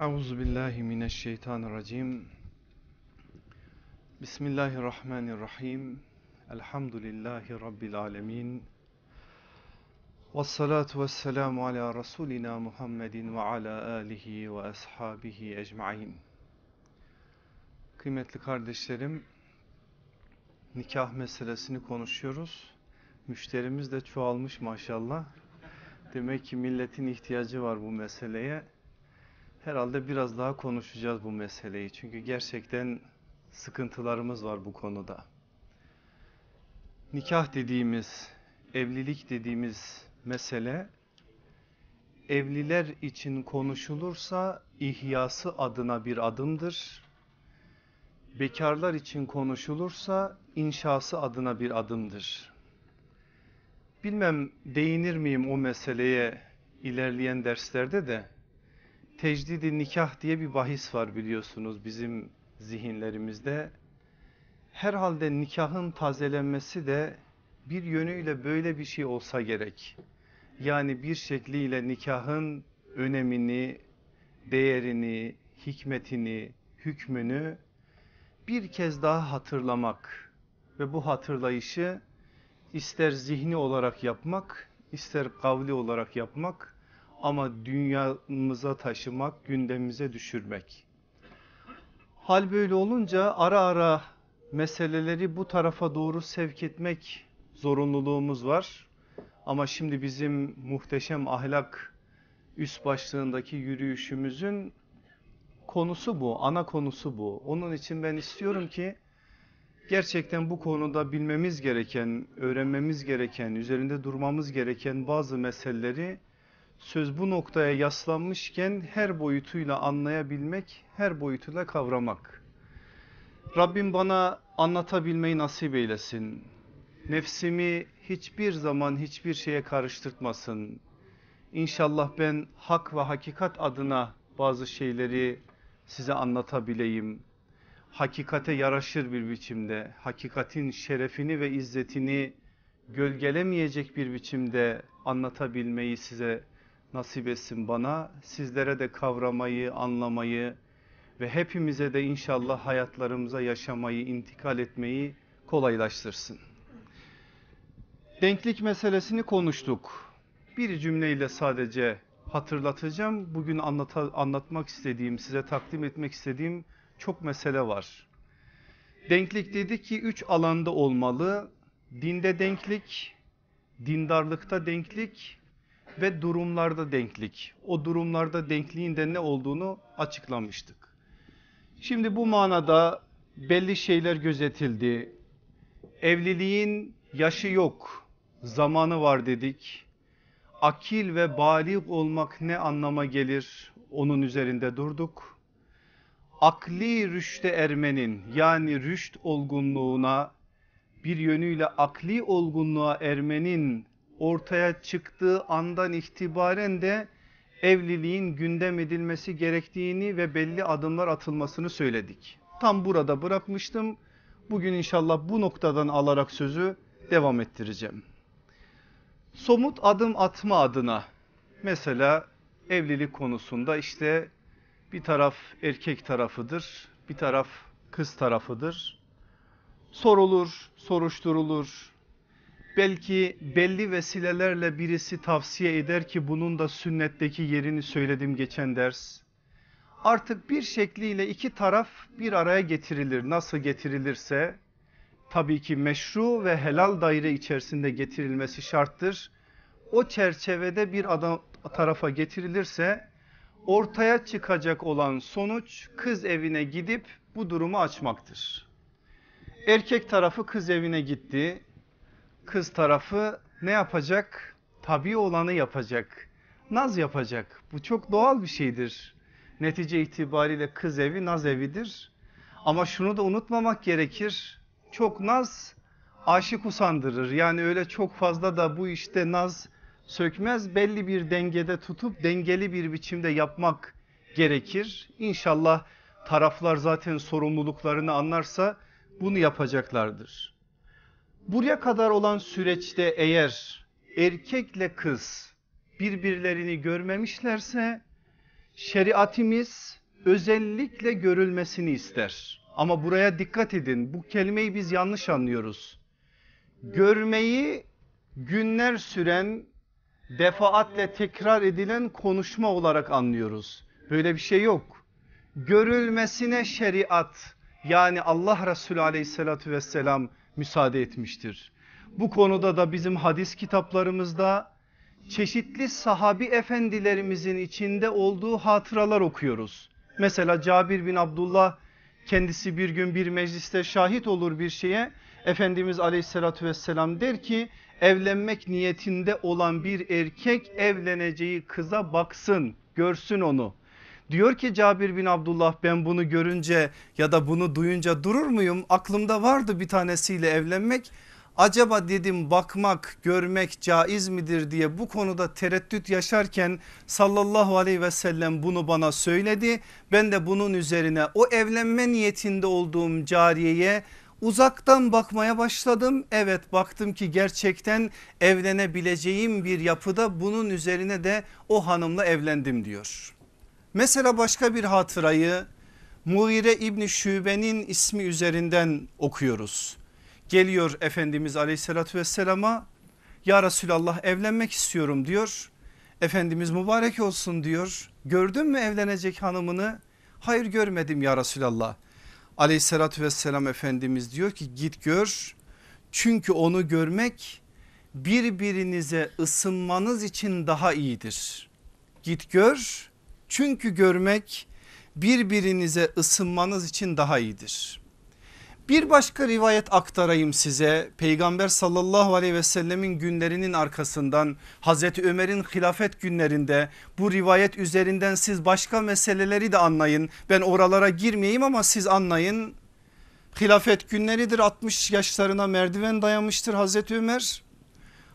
Euzu billahi mineşşeytanirracim. Bismillahirrahmanirrahim. Elhamdülillahi rabbil alamin. Ves salatu vesselamu ala rasulina Muhammedin ve ala alihi ve ashabihi ecmaîn. Kıymetli kardeşlerim, nikah meselesini konuşuyoruz. Müşterimiz de çoğalmış maşallah. Demek ki milletin ihtiyacı var bu meseleye. Herhalde biraz daha konuşacağız bu meseleyi. Çünkü gerçekten sıkıntılarımız var bu konuda. Nikah dediğimiz, evlilik dediğimiz mesele evliler için konuşulursa ihyası adına bir adımdır. Bekarlar için konuşulursa inşası adına bir adımdır. Bilmem değinir miyim o meseleye ilerleyen derslerde de tecdidi nikah diye bir bahis var biliyorsunuz bizim zihinlerimizde. Herhalde nikahın tazelenmesi de bir yönüyle böyle bir şey olsa gerek. Yani bir şekliyle nikahın önemini, değerini, hikmetini, hükmünü bir kez daha hatırlamak ve bu hatırlayışı ister zihni olarak yapmak, ister kavli olarak yapmak ama dünyamıza taşımak, gündemimize düşürmek. Hal böyle olunca ara ara meseleleri bu tarafa doğru sevk etmek zorunluluğumuz var. Ama şimdi bizim muhteşem ahlak üst başlığındaki yürüyüşümüzün konusu bu, ana konusu bu. Onun için ben istiyorum ki gerçekten bu konuda bilmemiz gereken, öğrenmemiz gereken, üzerinde durmamız gereken bazı meseleleri söz bu noktaya yaslanmışken her boyutuyla anlayabilmek, her boyutuyla kavramak. Rabbim bana anlatabilmeyi nasip eylesin. Nefsimi hiçbir zaman hiçbir şeye karıştırtmasın. İnşallah ben hak ve hakikat adına bazı şeyleri size anlatabileyim. Hakikate yaraşır bir biçimde, hakikatin şerefini ve izzetini gölgelemeyecek bir biçimde anlatabilmeyi size nasip etsin bana. Sizlere de kavramayı, anlamayı ve hepimize de inşallah hayatlarımıza yaşamayı, intikal etmeyi kolaylaştırsın. Denklik meselesini konuştuk. Bir cümleyle sadece hatırlatacağım. Bugün anlata, anlatmak istediğim, size takdim etmek istediğim çok mesele var. Denklik dedi ki üç alanda olmalı. Dinde denklik, dindarlıkta denklik ve durumlarda denklik. O durumlarda denkliğin de ne olduğunu açıklamıştık. Şimdi bu manada belli şeyler gözetildi. Evliliğin yaşı yok, zamanı var dedik. Akil ve balik olmak ne anlama gelir onun üzerinde durduk. Akli rüşte ermenin yani rüşt olgunluğuna bir yönüyle akli olgunluğa ermenin ortaya çıktığı andan itibaren de evliliğin gündem edilmesi gerektiğini ve belli adımlar atılmasını söyledik. Tam burada bırakmıştım. Bugün inşallah bu noktadan alarak sözü devam ettireceğim. Somut adım atma adına mesela evlilik konusunda işte bir taraf erkek tarafıdır, bir taraf kız tarafıdır. Sorulur, soruşturulur, Belki belli vesilelerle birisi tavsiye eder ki bunun da sünnetteki yerini söyledim geçen ders. Artık bir şekliyle iki taraf bir araya getirilir. Nasıl getirilirse tabii ki meşru ve helal daire içerisinde getirilmesi şarttır. O çerçevede bir adam tarafa getirilirse ortaya çıkacak olan sonuç kız evine gidip bu durumu açmaktır. Erkek tarafı kız evine gitti kız tarafı ne yapacak? Tabii olanı yapacak. Naz yapacak. Bu çok doğal bir şeydir. Netice itibariyle kız evi naz evidir. Ama şunu da unutmamak gerekir. Çok naz aşık usandırır. Yani öyle çok fazla da bu işte naz sökmez. Belli bir dengede tutup dengeli bir biçimde yapmak gerekir. İnşallah taraflar zaten sorumluluklarını anlarsa bunu yapacaklardır. Buraya kadar olan süreçte eğer erkekle kız birbirlerini görmemişlerse şeriatimiz özellikle görülmesini ister. Ama buraya dikkat edin bu kelimeyi biz yanlış anlıyoruz. Görmeyi günler süren defaatle tekrar edilen konuşma olarak anlıyoruz. Böyle bir şey yok. Görülmesine şeriat yani Allah Resulü aleyhissalatü vesselam müsaade etmiştir. Bu konuda da bizim hadis kitaplarımızda çeşitli sahabi efendilerimizin içinde olduğu hatıralar okuyoruz. Mesela Cabir bin Abdullah kendisi bir gün bir mecliste şahit olur bir şeye. Efendimiz aleyhissalatü vesselam der ki evlenmek niyetinde olan bir erkek evleneceği kıza baksın görsün onu. Diyor ki Cabir bin Abdullah ben bunu görünce ya da bunu duyunca durur muyum? Aklımda vardı bir tanesiyle evlenmek. Acaba dedim bakmak görmek caiz midir diye bu konuda tereddüt yaşarken sallallahu aleyhi ve sellem bunu bana söyledi. Ben de bunun üzerine o evlenme niyetinde olduğum cariyeye uzaktan bakmaya başladım. Evet baktım ki gerçekten evlenebileceğim bir yapıda bunun üzerine de o hanımla evlendim diyor. Mesela başka bir hatırayı Muire İbni Şube'nin ismi üzerinden okuyoruz. Geliyor Efendimiz aleyhissalatü vesselama ya Resulallah evlenmek istiyorum diyor. Efendimiz mübarek olsun diyor. Gördün mü evlenecek hanımını? Hayır görmedim ya Resulallah. Aleyhissalatü vesselam Efendimiz diyor ki git gör. Çünkü onu görmek birbirinize ısınmanız için daha iyidir. Git gör çünkü görmek birbirinize ısınmanız için daha iyidir. Bir başka rivayet aktarayım size. Peygamber sallallahu aleyhi ve sellemin günlerinin arkasından Hazreti Ömer'in hilafet günlerinde bu rivayet üzerinden siz başka meseleleri de anlayın. Ben oralara girmeyeyim ama siz anlayın. Hilafet günleridir 60 yaşlarına merdiven dayamıştır Hazreti Ömer.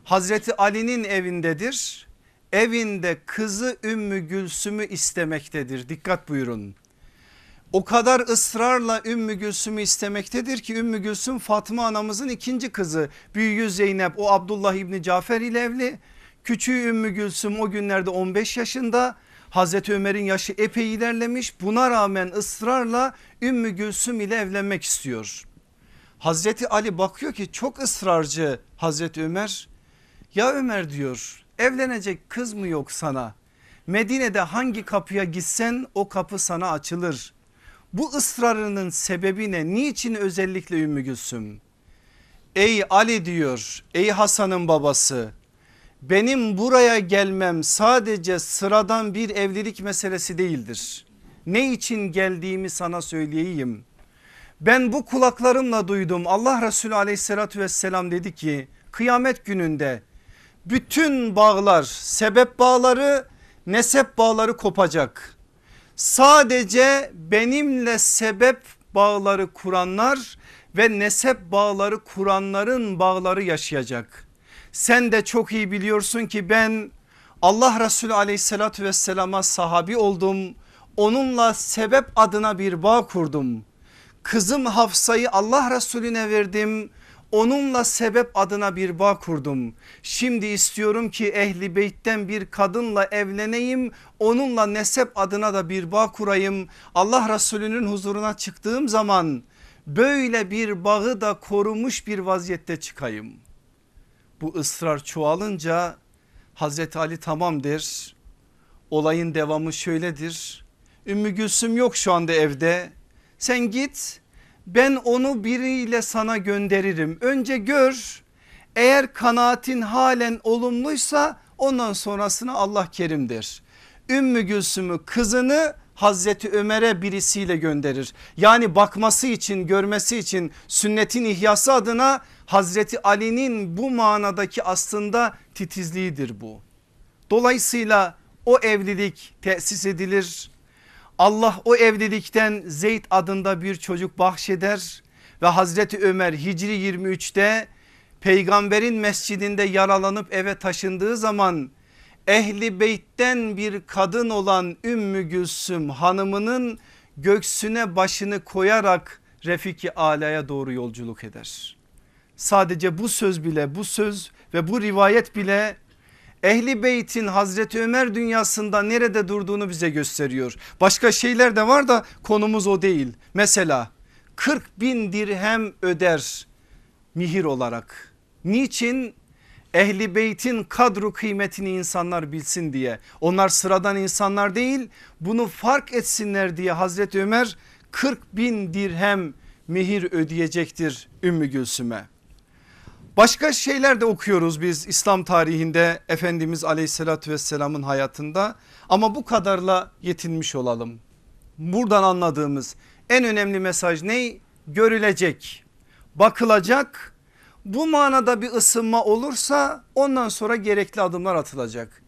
Hazreti Ali'nin evindedir. Evinde kızı Ümmü Gülsüm'ü istemektedir. Dikkat buyurun. O kadar ısrarla Ümmü Gülsüm'ü istemektedir ki Ümmü Gülsüm Fatma anamızın ikinci kızı. Büyüğü Zeynep o Abdullah İbni Cafer ile evli. Küçüğü Ümmü Gülsüm o günlerde 15 yaşında. Hazreti Ömer'in yaşı epey ilerlemiş. Buna rağmen ısrarla Ümmü Gülsüm ile evlenmek istiyor. Hazreti Ali bakıyor ki çok ısrarcı Hazreti Ömer. Ya Ömer diyor evlenecek kız mı yok sana? Medine'de hangi kapıya gitsen o kapı sana açılır. Bu ısrarının sebebi ne? Niçin özellikle Ümmü Gülsüm? Ey Ali diyor ey Hasan'ın babası benim buraya gelmem sadece sıradan bir evlilik meselesi değildir. Ne için geldiğimi sana söyleyeyim. Ben bu kulaklarımla duydum Allah Resulü aleyhissalatü vesselam dedi ki kıyamet gününde bütün bağlar sebep bağları nesep bağları kopacak. Sadece benimle sebep bağları kuranlar ve nesep bağları kuranların bağları yaşayacak. Sen de çok iyi biliyorsun ki ben Allah Resulü aleyhissalatü vesselama sahabi oldum. Onunla sebep adına bir bağ kurdum. Kızım Hafsa'yı Allah Resulüne verdim. Onunla sebep adına bir bağ kurdum. Şimdi istiyorum ki ehli beytten bir kadınla evleneyim. Onunla nesep adına da bir bağ kurayım. Allah Resulü'nün huzuruna çıktığım zaman böyle bir bağı da korumuş bir vaziyette çıkayım. Bu ısrar çoğalınca Hazreti Ali tamam der. Olayın devamı şöyledir. Ümmü Gülsüm yok şu anda evde. Sen git ben onu biriyle sana gönderirim. Önce gör eğer kanaatin halen olumluysa ondan sonrasını Allah kerimdir. Ümmü Gülsüm'ü kızını Hazreti Ömer'e birisiyle gönderir. Yani bakması için görmesi için sünnetin ihyası adına Hazreti Ali'nin bu manadaki aslında titizliğidir bu. Dolayısıyla o evlilik tesis edilir Allah o evlilikten Zeyd adında bir çocuk bahşeder ve Hazreti Ömer Hicri 23'te peygamberin mescidinde yaralanıp eve taşındığı zaman ehli beytten bir kadın olan Ümmü Gülsüm hanımının göksüne başını koyarak Refiki Ala'ya doğru yolculuk eder. Sadece bu söz bile bu söz ve bu rivayet bile Ehli Beyt'in Hazreti Ömer dünyasında nerede durduğunu bize gösteriyor. Başka şeyler de var da konumuz o değil. Mesela 40 bin dirhem öder mihir olarak. Niçin? Ehli beytin kadru kıymetini insanlar bilsin diye. Onlar sıradan insanlar değil bunu fark etsinler diye Hazreti Ömer 40 bin dirhem mihir ödeyecektir Ümmü Gülsüm'e. Başka şeyler de okuyoruz biz İslam tarihinde Efendimiz aleyhissalatü vesselamın hayatında ama bu kadarla yetinmiş olalım. Buradan anladığımız en önemli mesaj ne? Görülecek, bakılacak bu manada bir ısınma olursa ondan sonra gerekli adımlar atılacak.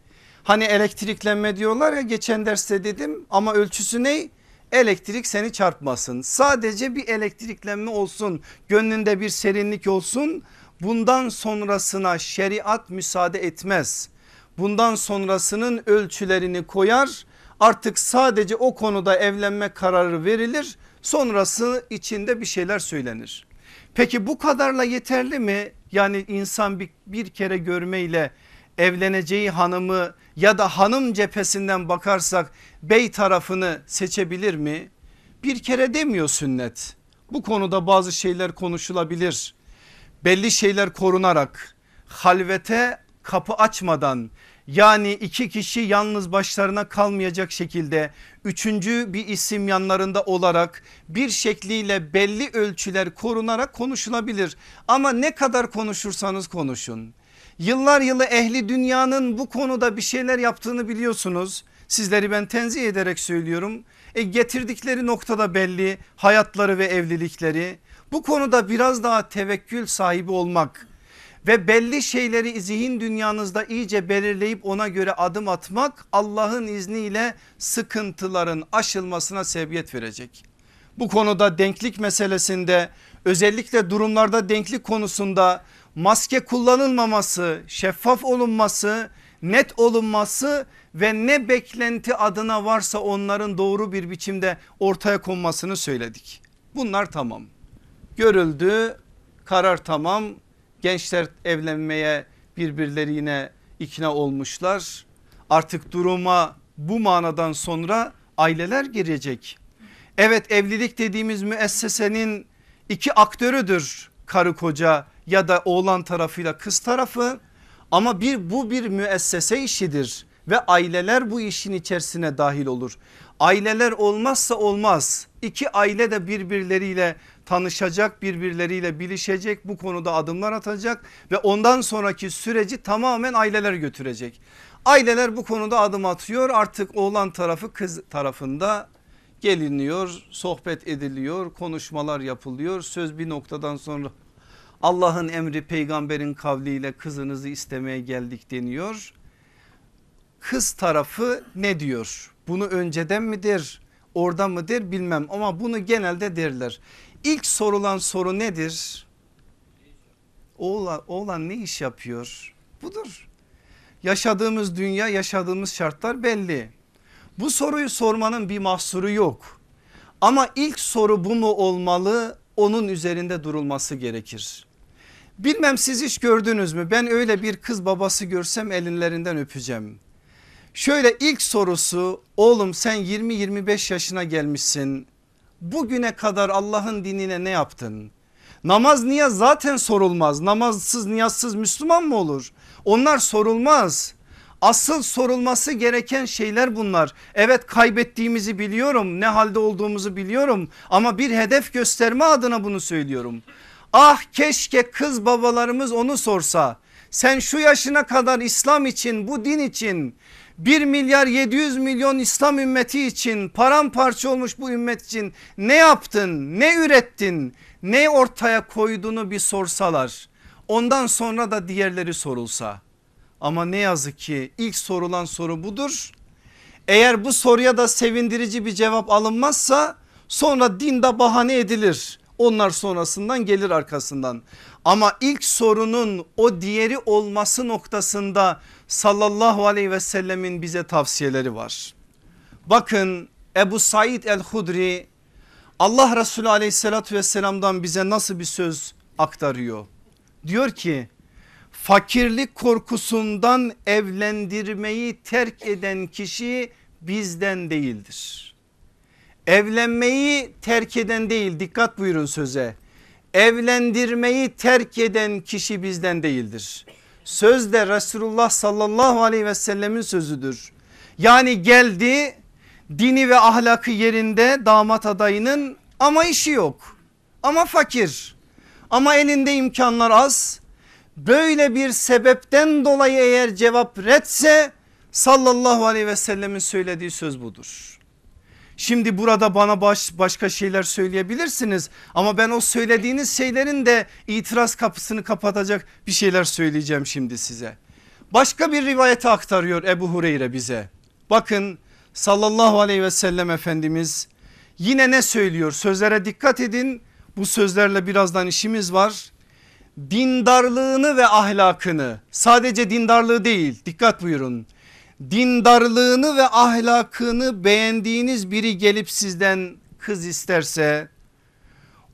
Hani elektriklenme diyorlar ya geçen derste dedim ama ölçüsü ne? Elektrik seni çarpmasın. Sadece bir elektriklenme olsun. Gönlünde bir serinlik olsun. Bundan sonrasına şeriat müsaade etmez. Bundan sonrasının ölçülerini koyar. Artık sadece o konuda evlenme kararı verilir. Sonrası içinde bir şeyler söylenir. Peki bu kadarla yeterli mi? Yani insan bir, bir kere görmeyle evleneceği hanımı ya da hanım cephesinden bakarsak bey tarafını seçebilir mi? Bir kere demiyor sünnet. Bu konuda bazı şeyler konuşulabilir. Belli şeyler korunarak halvete kapı açmadan yani iki kişi yalnız başlarına kalmayacak şekilde üçüncü bir isim yanlarında olarak bir şekliyle belli ölçüler korunarak konuşulabilir. Ama ne kadar konuşursanız konuşun. Yıllar yılı ehli dünyanın bu konuda bir şeyler yaptığını biliyorsunuz. Sizleri ben tenzih ederek söylüyorum. E getirdikleri noktada belli hayatları ve evlilikleri. Bu konuda biraz daha tevekkül sahibi olmak ve belli şeyleri zihin dünyanızda iyice belirleyip ona göre adım atmak Allah'ın izniyle sıkıntıların aşılmasına sebebiyet verecek. Bu konuda denklik meselesinde özellikle durumlarda denklik konusunda maske kullanılmaması, şeffaf olunması, net olunması ve ne beklenti adına varsa onların doğru bir biçimde ortaya konmasını söyledik. Bunlar tamam. Görüldü, karar tamam, Gençler evlenmeye birbirlerine ikna olmuşlar. Artık duruma bu manadan sonra aileler girecek. Evet evlilik dediğimiz müessesenin iki aktörüdür karı koca ya da oğlan tarafıyla kız tarafı ama bir bu bir müessese işidir ve aileler bu işin içerisine dahil olur. Aileler olmazsa olmaz. İki aile de birbirleriyle tanışacak birbirleriyle bilişecek bu konuda adımlar atacak ve ondan sonraki süreci tamamen aileler götürecek. Aileler bu konuda adım atıyor artık oğlan tarafı kız tarafında geliniyor sohbet ediliyor konuşmalar yapılıyor söz bir noktadan sonra Allah'ın emri peygamberin kavliyle kızınızı istemeye geldik deniyor. Kız tarafı ne diyor? Bunu önceden midir? Orada mıdır bilmem ama bunu genelde derler. İlk sorulan soru nedir? Oğlan, oğlan ne iş yapıyor? Budur. Yaşadığımız dünya yaşadığımız şartlar belli. Bu soruyu sormanın bir mahsuru yok. Ama ilk soru bu mu olmalı? Onun üzerinde durulması gerekir. Bilmem siz hiç gördünüz mü? Ben öyle bir kız babası görsem elinlerinden öpeceğim. Şöyle ilk sorusu oğlum sen 20-25 yaşına gelmişsin bugüne kadar Allah'ın dinine ne yaptın? Namaz niyaz zaten sorulmaz. Namazsız niyazsız Müslüman mı olur? Onlar sorulmaz. Asıl sorulması gereken şeyler bunlar. Evet kaybettiğimizi biliyorum ne halde olduğumuzu biliyorum ama bir hedef gösterme adına bunu söylüyorum. Ah keşke kız babalarımız onu sorsa. Sen şu yaşına kadar İslam için bu din için 1 milyar 700 milyon İslam ümmeti için paramparça olmuş bu ümmet için ne yaptın ne ürettin ne ortaya koyduğunu bir sorsalar ondan sonra da diğerleri sorulsa ama ne yazık ki ilk sorulan soru budur. Eğer bu soruya da sevindirici bir cevap alınmazsa sonra dinde bahane edilir. Onlar sonrasından gelir arkasından. Ama ilk sorunun o diğeri olması noktasında sallallahu aleyhi ve sellemin bize tavsiyeleri var. Bakın Ebu Said el-Hudri Allah Resulü aleyhissalatü vesselamdan bize nasıl bir söz aktarıyor. Diyor ki fakirlik korkusundan evlendirmeyi terk eden kişi bizden değildir. Evlenmeyi terk eden değil dikkat buyurun söze. Evlendirmeyi terk eden kişi bizden değildir. Söz de Resulullah sallallahu aleyhi ve sellemin sözüdür. Yani geldi dini ve ahlakı yerinde damat adayının ama işi yok. Ama fakir ama elinde imkanlar az. Böyle bir sebepten dolayı eğer cevap retse sallallahu aleyhi ve sellemin söylediği söz budur. Şimdi burada bana baş, başka şeyler söyleyebilirsiniz ama ben o söylediğiniz şeylerin de itiraz kapısını kapatacak bir şeyler söyleyeceğim şimdi size. Başka bir rivayete aktarıyor Ebu Hureyre bize. Bakın sallallahu aleyhi ve sellem Efendimiz yine ne söylüyor sözlere dikkat edin bu sözlerle birazdan işimiz var. Dindarlığını ve ahlakını sadece dindarlığı değil dikkat buyurun dindarlığını ve ahlakını beğendiğiniz biri gelip sizden kız isterse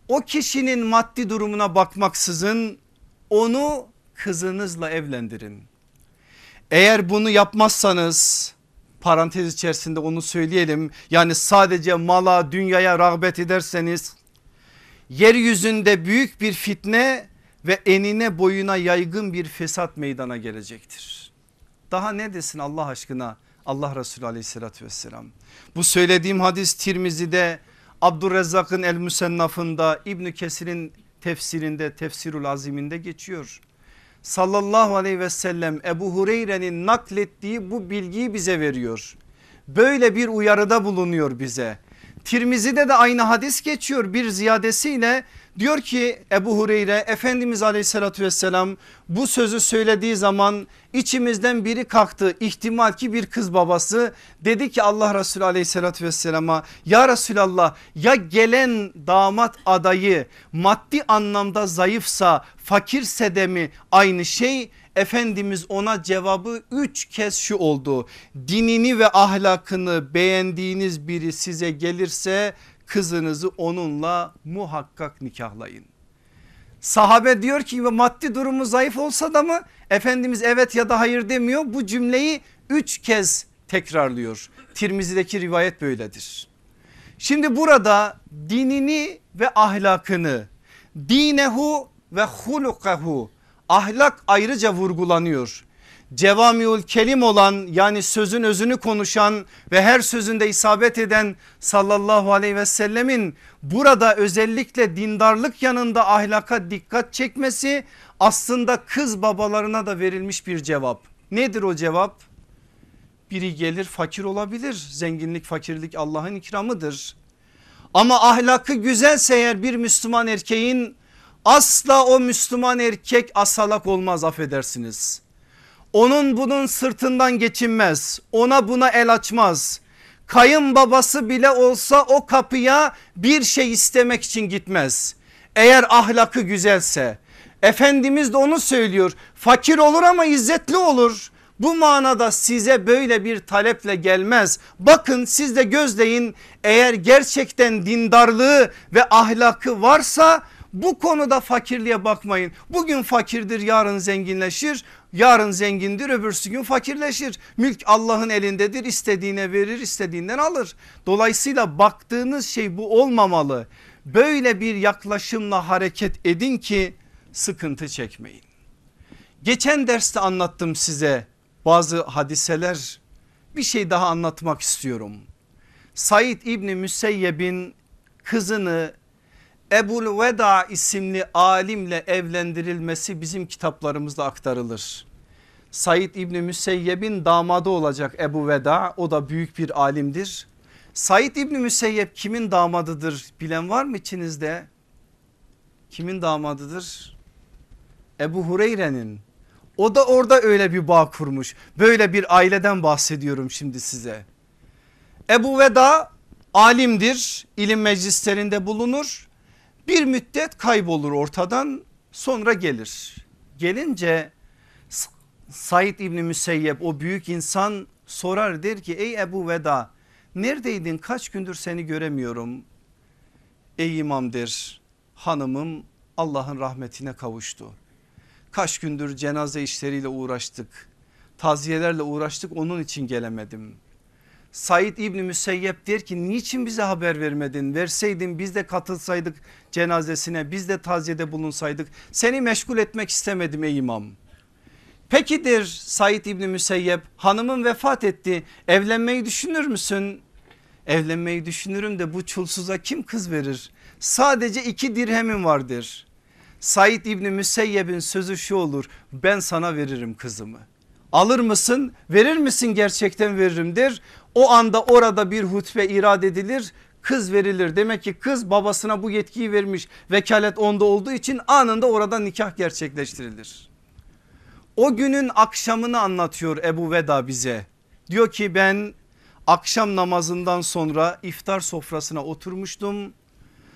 o kişinin maddi durumuna bakmaksızın onu kızınızla evlendirin. Eğer bunu yapmazsanız parantez içerisinde onu söyleyelim yani sadece mala dünyaya rağbet ederseniz yeryüzünde büyük bir fitne ve enine boyuna yaygın bir fesat meydana gelecektir. Daha ne desin Allah aşkına Allah Resulü aleyhissalatü vesselam. Bu söylediğim hadis Tirmizi'de Abdurrezzak'ın El Müsennaf'ında İbni Kesir'in tefsirinde tefsirul aziminde geçiyor. Sallallahu aleyhi ve sellem Ebu Hureyre'nin naklettiği bu bilgiyi bize veriyor. Böyle bir uyarıda bulunuyor bize. Tirmizi'de de aynı hadis geçiyor bir ziyadesiyle diyor ki Ebu Hureyre Efendimiz aleyhissalatü vesselam bu sözü söylediği zaman içimizden biri kalktı. İhtimal ki bir kız babası. Dedi ki Allah Resulü aleyhissalatü vesselama ya Resulallah ya gelen damat adayı maddi anlamda zayıfsa fakirse de mi aynı şey? Efendimiz ona cevabı üç kez şu oldu. Dinini ve ahlakını beğendiğiniz biri size gelirse kızınızı onunla muhakkak nikahlayın. Sahabe diyor ki maddi durumu zayıf olsa da mı Efendimiz evet ya da hayır demiyor bu cümleyi üç kez tekrarlıyor. Tirmizi'deki rivayet böyledir. Şimdi burada dinini ve ahlakını dinehu ve hulukahu ahlak ayrıca vurgulanıyor. Cevamiül kelim olan yani sözün özünü konuşan ve her sözünde isabet eden sallallahu aleyhi ve sellemin burada özellikle dindarlık yanında ahlaka dikkat çekmesi aslında kız babalarına da verilmiş bir cevap. Nedir o cevap? Biri gelir fakir olabilir zenginlik fakirlik Allah'ın ikramıdır. Ama ahlakı güzelse eğer bir Müslüman erkeğin asla o Müslüman erkek asalak olmaz affedersiniz. Onun bunun sırtından geçinmez ona buna el açmaz. Kayınbabası bile olsa o kapıya bir şey istemek için gitmez. Eğer ahlakı güzelse Efendimiz de onu söylüyor fakir olur ama izzetli olur. Bu manada size böyle bir taleple gelmez. Bakın siz de gözleyin eğer gerçekten dindarlığı ve ahlakı varsa bu konuda fakirliğe bakmayın. Bugün fakirdir yarın zenginleşir. Yarın zengindir öbürsü gün fakirleşir. Mülk Allah'ın elindedir istediğine verir istediğinden alır. Dolayısıyla baktığınız şey bu olmamalı. Böyle bir yaklaşımla hareket edin ki sıkıntı çekmeyin. Geçen derste anlattım size bazı hadiseler bir şey daha anlatmak istiyorum. Said İbni Müseyyeb'in kızını Ebul Veda isimli alimle evlendirilmesi bizim kitaplarımızda aktarılır. Said İbni Müseyyeb'in damadı olacak Ebu Veda o da büyük bir alimdir. Said İbni Müseyyeb kimin damadıdır bilen var mı içinizde? Kimin damadıdır? Ebu Hureyre'nin. O da orada öyle bir bağ kurmuş. Böyle bir aileden bahsediyorum şimdi size. Ebu Veda alimdir, ilim meclislerinde bulunur. Bir müddet kaybolur ortadan sonra gelir. Gelince Said İbni Müseyyep o büyük insan sorar der ki ey Ebu Veda neredeydin kaç gündür seni göremiyorum. Ey imam der hanımım Allah'ın rahmetine kavuştu. Kaç gündür cenaze işleriyle uğraştık. Taziyelerle uğraştık onun için gelemedim. Said İbni Müseyyep der ki niçin bize haber vermedin? Verseydin biz de katılsaydık cenazesine biz de taziyede bulunsaydık. Seni meşgul etmek istemedim ey imam. Pekidir Said İbni Müseyyep hanımın vefat etti evlenmeyi düşünür müsün? Evlenmeyi düşünürüm de bu çulsuza kim kız verir? Sadece iki dirhemim vardır. Said İbni Müseyyep'in sözü şu olur ben sana veririm kızımı. Alır mısın verir misin gerçekten veririm der. O anda orada bir hutbe irad edilir kız verilir. Demek ki kız babasına bu yetkiyi vermiş vekalet onda olduğu için anında orada nikah gerçekleştirilir. O günün akşamını anlatıyor Ebu Veda bize. Diyor ki ben akşam namazından sonra iftar sofrasına oturmuştum.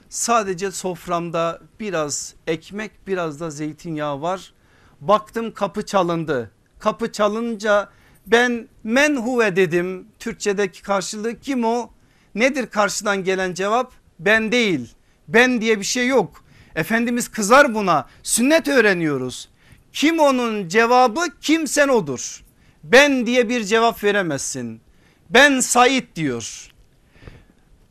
Sadece soframda biraz ekmek biraz da zeytinyağı var. Baktım kapı çalındı. Kapı çalınca ben men huve dedim. Türkçedeki karşılığı kim o? Nedir karşıdan gelen cevap? Ben değil. Ben diye bir şey yok. Efendimiz kızar buna. Sünnet öğreniyoruz. Kim onun cevabı kimsen odur. Ben diye bir cevap veremezsin. Ben Said diyor.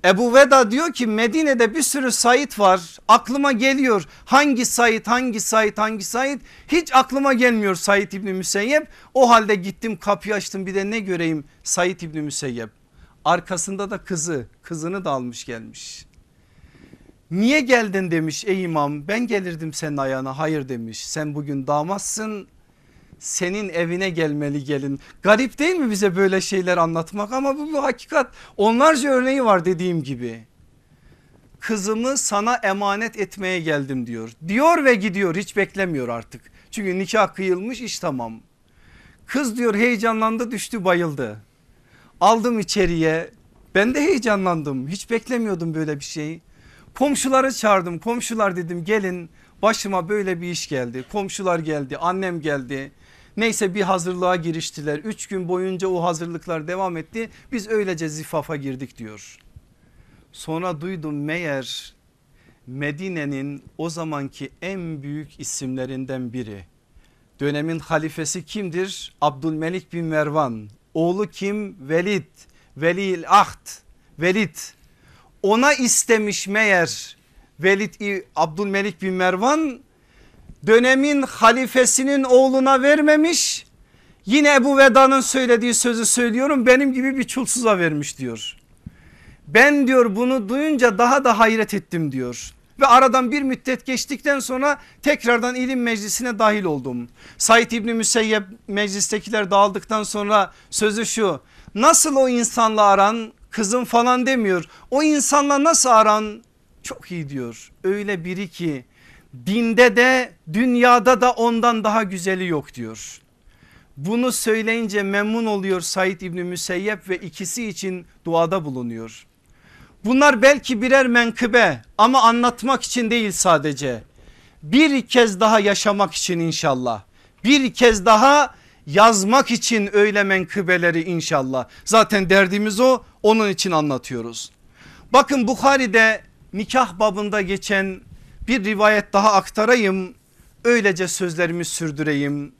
Ebu Veda diyor ki Medine'de bir sürü Said var. Aklıma geliyor. Hangi Said hangi Said hangi Said? Hiç aklıma gelmiyor Said İbni Müseyyep. O halde gittim kapıyı açtım. Bir de ne göreyim? Said İbni Müseyyep. Arkasında da kızı kızını da almış gelmiş. Niye geldin demiş ey imam. Ben gelirdim senin ayağına. Hayır demiş. Sen bugün damatsın senin evine gelmeli gelin. Garip değil mi bize böyle şeyler anlatmak ama bu, bu hakikat onlarca örneği var dediğim gibi. Kızımı sana emanet etmeye geldim diyor. Diyor ve gidiyor hiç beklemiyor artık. Çünkü nikah kıyılmış iş tamam. Kız diyor heyecanlandı düştü bayıldı. Aldım içeriye ben de heyecanlandım hiç beklemiyordum böyle bir şeyi. Komşuları çağırdım komşular dedim gelin başıma böyle bir iş geldi. Komşular geldi annem geldi Neyse bir hazırlığa giriştiler. Üç gün boyunca o hazırlıklar devam etti. Biz öylece zifafa girdik diyor. Sonra duydum meğer Medine'nin o zamanki en büyük isimlerinden biri. Dönemin halifesi kimdir? Abdülmelik bin Mervan. Oğlu kim? Velid. Velil Ahd. Velid. Ona istemiş meğer Velid Abdülmelik bin Mervan dönemin halifesinin oğluna vermemiş. Yine Ebu Veda'nın söylediği sözü söylüyorum benim gibi bir çulsuza vermiş diyor. Ben diyor bunu duyunca daha da hayret ettim diyor. Ve aradan bir müddet geçtikten sonra tekrardan ilim meclisine dahil oldum. Said İbni Müseyyep meclistekiler dağıldıktan sonra sözü şu. Nasıl o insanla aran kızım falan demiyor. O insanla nasıl aran çok iyi diyor. Öyle biri ki dinde de dünyada da ondan daha güzeli yok diyor. Bunu söyleyince memnun oluyor Said İbni Müseyyep ve ikisi için duada bulunuyor. Bunlar belki birer menkıbe ama anlatmak için değil sadece. Bir kez daha yaşamak için inşallah. Bir kez daha yazmak için öyle menkıbeleri inşallah. Zaten derdimiz o onun için anlatıyoruz. Bakın Bukhari'de nikah babında geçen bir rivayet daha aktarayım öylece sözlerimi sürdüreyim.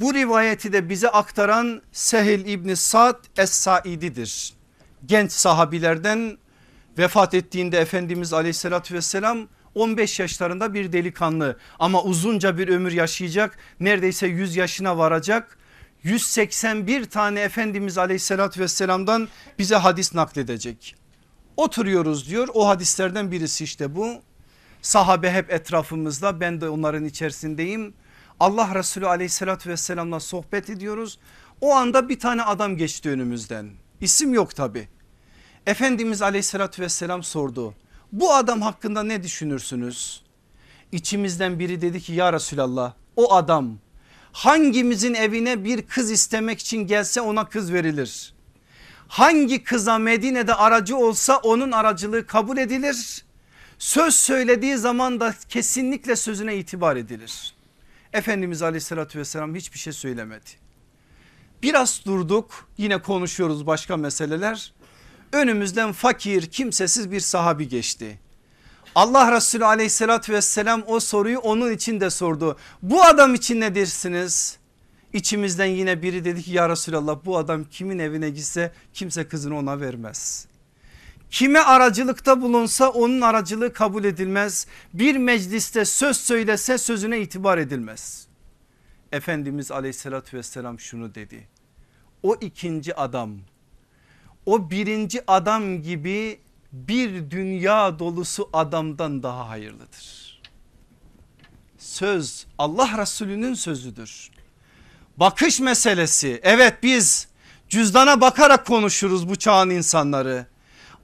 Bu rivayeti de bize aktaran Sehil İbni Sad Es-Saidi'dir. Genç sahabilerden vefat ettiğinde Efendimiz aleyhissalatü vesselam 15 yaşlarında bir delikanlı ama uzunca bir ömür yaşayacak neredeyse 100 yaşına varacak 181 tane Efendimiz aleyhissalatü vesselamdan bize hadis nakledecek. Oturuyoruz diyor o hadislerden birisi işte bu Sahabe hep etrafımızda ben de onların içerisindeyim. Allah Resulü aleyhissalatü vesselamla sohbet ediyoruz. O anda bir tane adam geçti önümüzden. İsim yok tabi. Efendimiz aleyhissalatü vesselam sordu. Bu adam hakkında ne düşünürsünüz? İçimizden biri dedi ki ya Resulallah o adam hangimizin evine bir kız istemek için gelse ona kız verilir. Hangi kıza Medine'de aracı olsa onun aracılığı kabul edilir söz söylediği zaman da kesinlikle sözüne itibar edilir. Efendimiz aleyhissalatü vesselam hiçbir şey söylemedi. Biraz durduk yine konuşuyoruz başka meseleler. Önümüzden fakir kimsesiz bir sahabi geçti. Allah Resulü aleyhissalatü vesselam o soruyu onun için de sordu. Bu adam için ne dersiniz? İçimizden yine biri dedi ki ya Resulallah bu adam kimin evine gitse kimse kızını ona vermez. Kime aracılıkta bulunsa onun aracılığı kabul edilmez. Bir mecliste söz söylese sözüne itibar edilmez. Efendimiz aleyhissalatü vesselam şunu dedi. O ikinci adam o birinci adam gibi bir dünya dolusu adamdan daha hayırlıdır. Söz Allah Resulü'nün sözüdür. Bakış meselesi evet biz cüzdana bakarak konuşuruz bu çağın insanları.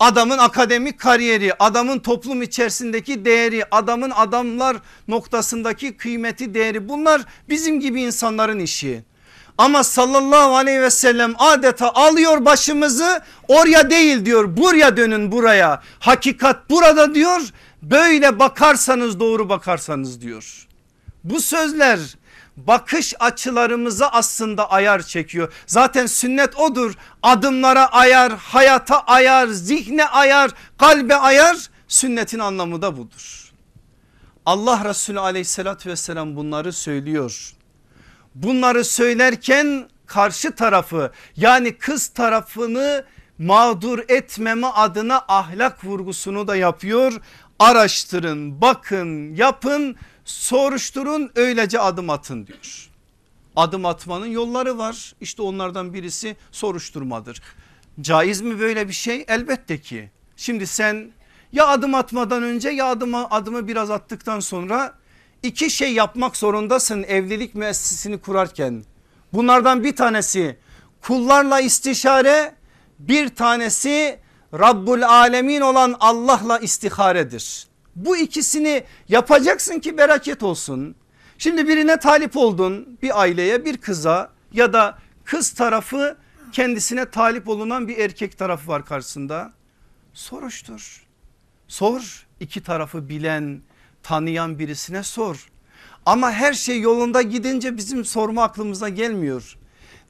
Adamın akademik kariyeri, adamın toplum içerisindeki değeri, adamın adamlar noktasındaki kıymeti değeri bunlar bizim gibi insanların işi. Ama sallallahu aleyhi ve sellem adeta alıyor başımızı oraya değil diyor buraya dönün buraya. Hakikat burada diyor böyle bakarsanız doğru bakarsanız diyor. Bu sözler bakış açılarımıza aslında ayar çekiyor. Zaten sünnet odur adımlara ayar, hayata ayar, zihne ayar, kalbe ayar sünnetin anlamı da budur. Allah Resulü aleyhissalatü vesselam bunları söylüyor. Bunları söylerken karşı tarafı yani kız tarafını mağdur etmeme adına ahlak vurgusunu da yapıyor. Araştırın, bakın, yapın, soruşturun öylece adım atın diyor. Adım atmanın yolları var. İşte onlardan birisi soruşturmadır. Caiz mi böyle bir şey? Elbette ki. Şimdi sen ya adım atmadan önce ya adımı, adımı biraz attıktan sonra iki şey yapmak zorundasın evlilik müessesini kurarken. Bunlardan bir tanesi kullarla istişare bir tanesi Rabbul Alemin olan Allah'la istiharedir. Bu ikisini yapacaksın ki bereket olsun. Şimdi birine talip oldun bir aileye bir kıza ya da kız tarafı kendisine talip olunan bir erkek tarafı var karşısında. Soruştur. Sor iki tarafı bilen tanıyan birisine sor. Ama her şey yolunda gidince bizim sorma aklımıza gelmiyor.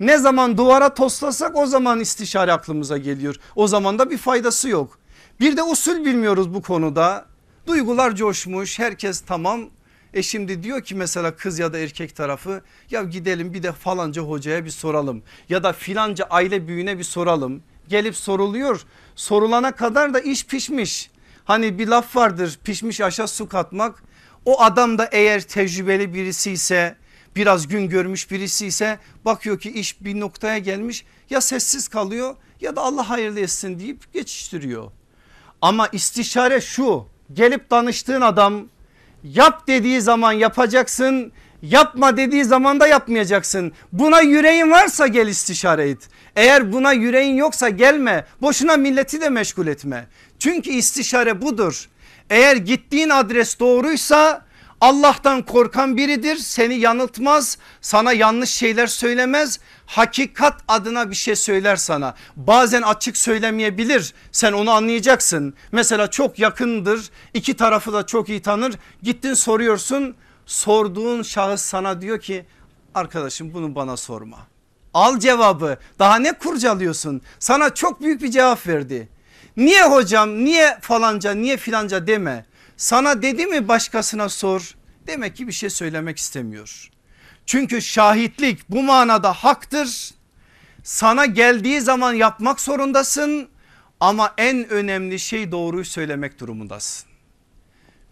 Ne zaman duvara toslasak o zaman istişare aklımıza geliyor. O zaman da bir faydası yok. Bir de usul bilmiyoruz bu konuda. Duygular coşmuş herkes tamam. E şimdi diyor ki mesela kız ya da erkek tarafı ya gidelim bir de falanca hocaya bir soralım. Ya da filanca aile büyüğüne bir soralım. Gelip soruluyor sorulana kadar da iş pişmiş. Hani bir laf vardır pişmiş aşa su katmak. O adam da eğer tecrübeli birisi ise biraz gün görmüş birisi ise bakıyor ki iş bir noktaya gelmiş ya sessiz kalıyor ya da Allah hayırlı etsin deyip geçiştiriyor. Ama istişare şu gelip danıştığın adam yap dediği zaman yapacaksın yapma dediği zaman da yapmayacaksın. Buna yüreğin varsa gel istişare et. Eğer buna yüreğin yoksa gelme boşuna milleti de meşgul etme. Çünkü istişare budur. Eğer gittiğin adres doğruysa Allah'tan korkan biridir seni yanıltmaz sana yanlış şeyler söylemez. Hakikat adına bir şey söyler sana. Bazen açık söylemeyebilir sen onu anlayacaksın. Mesela çok yakındır iki tarafı da çok iyi tanır. Gittin soruyorsun sorduğun şahıs sana diyor ki arkadaşım bunu bana sorma. Al cevabı. Daha ne kurcalıyorsun? Sana çok büyük bir cevap verdi niye hocam niye falanca niye filanca deme sana dedi mi başkasına sor demek ki bir şey söylemek istemiyor. Çünkü şahitlik bu manada haktır. Sana geldiği zaman yapmak zorundasın ama en önemli şey doğruyu söylemek durumundasın.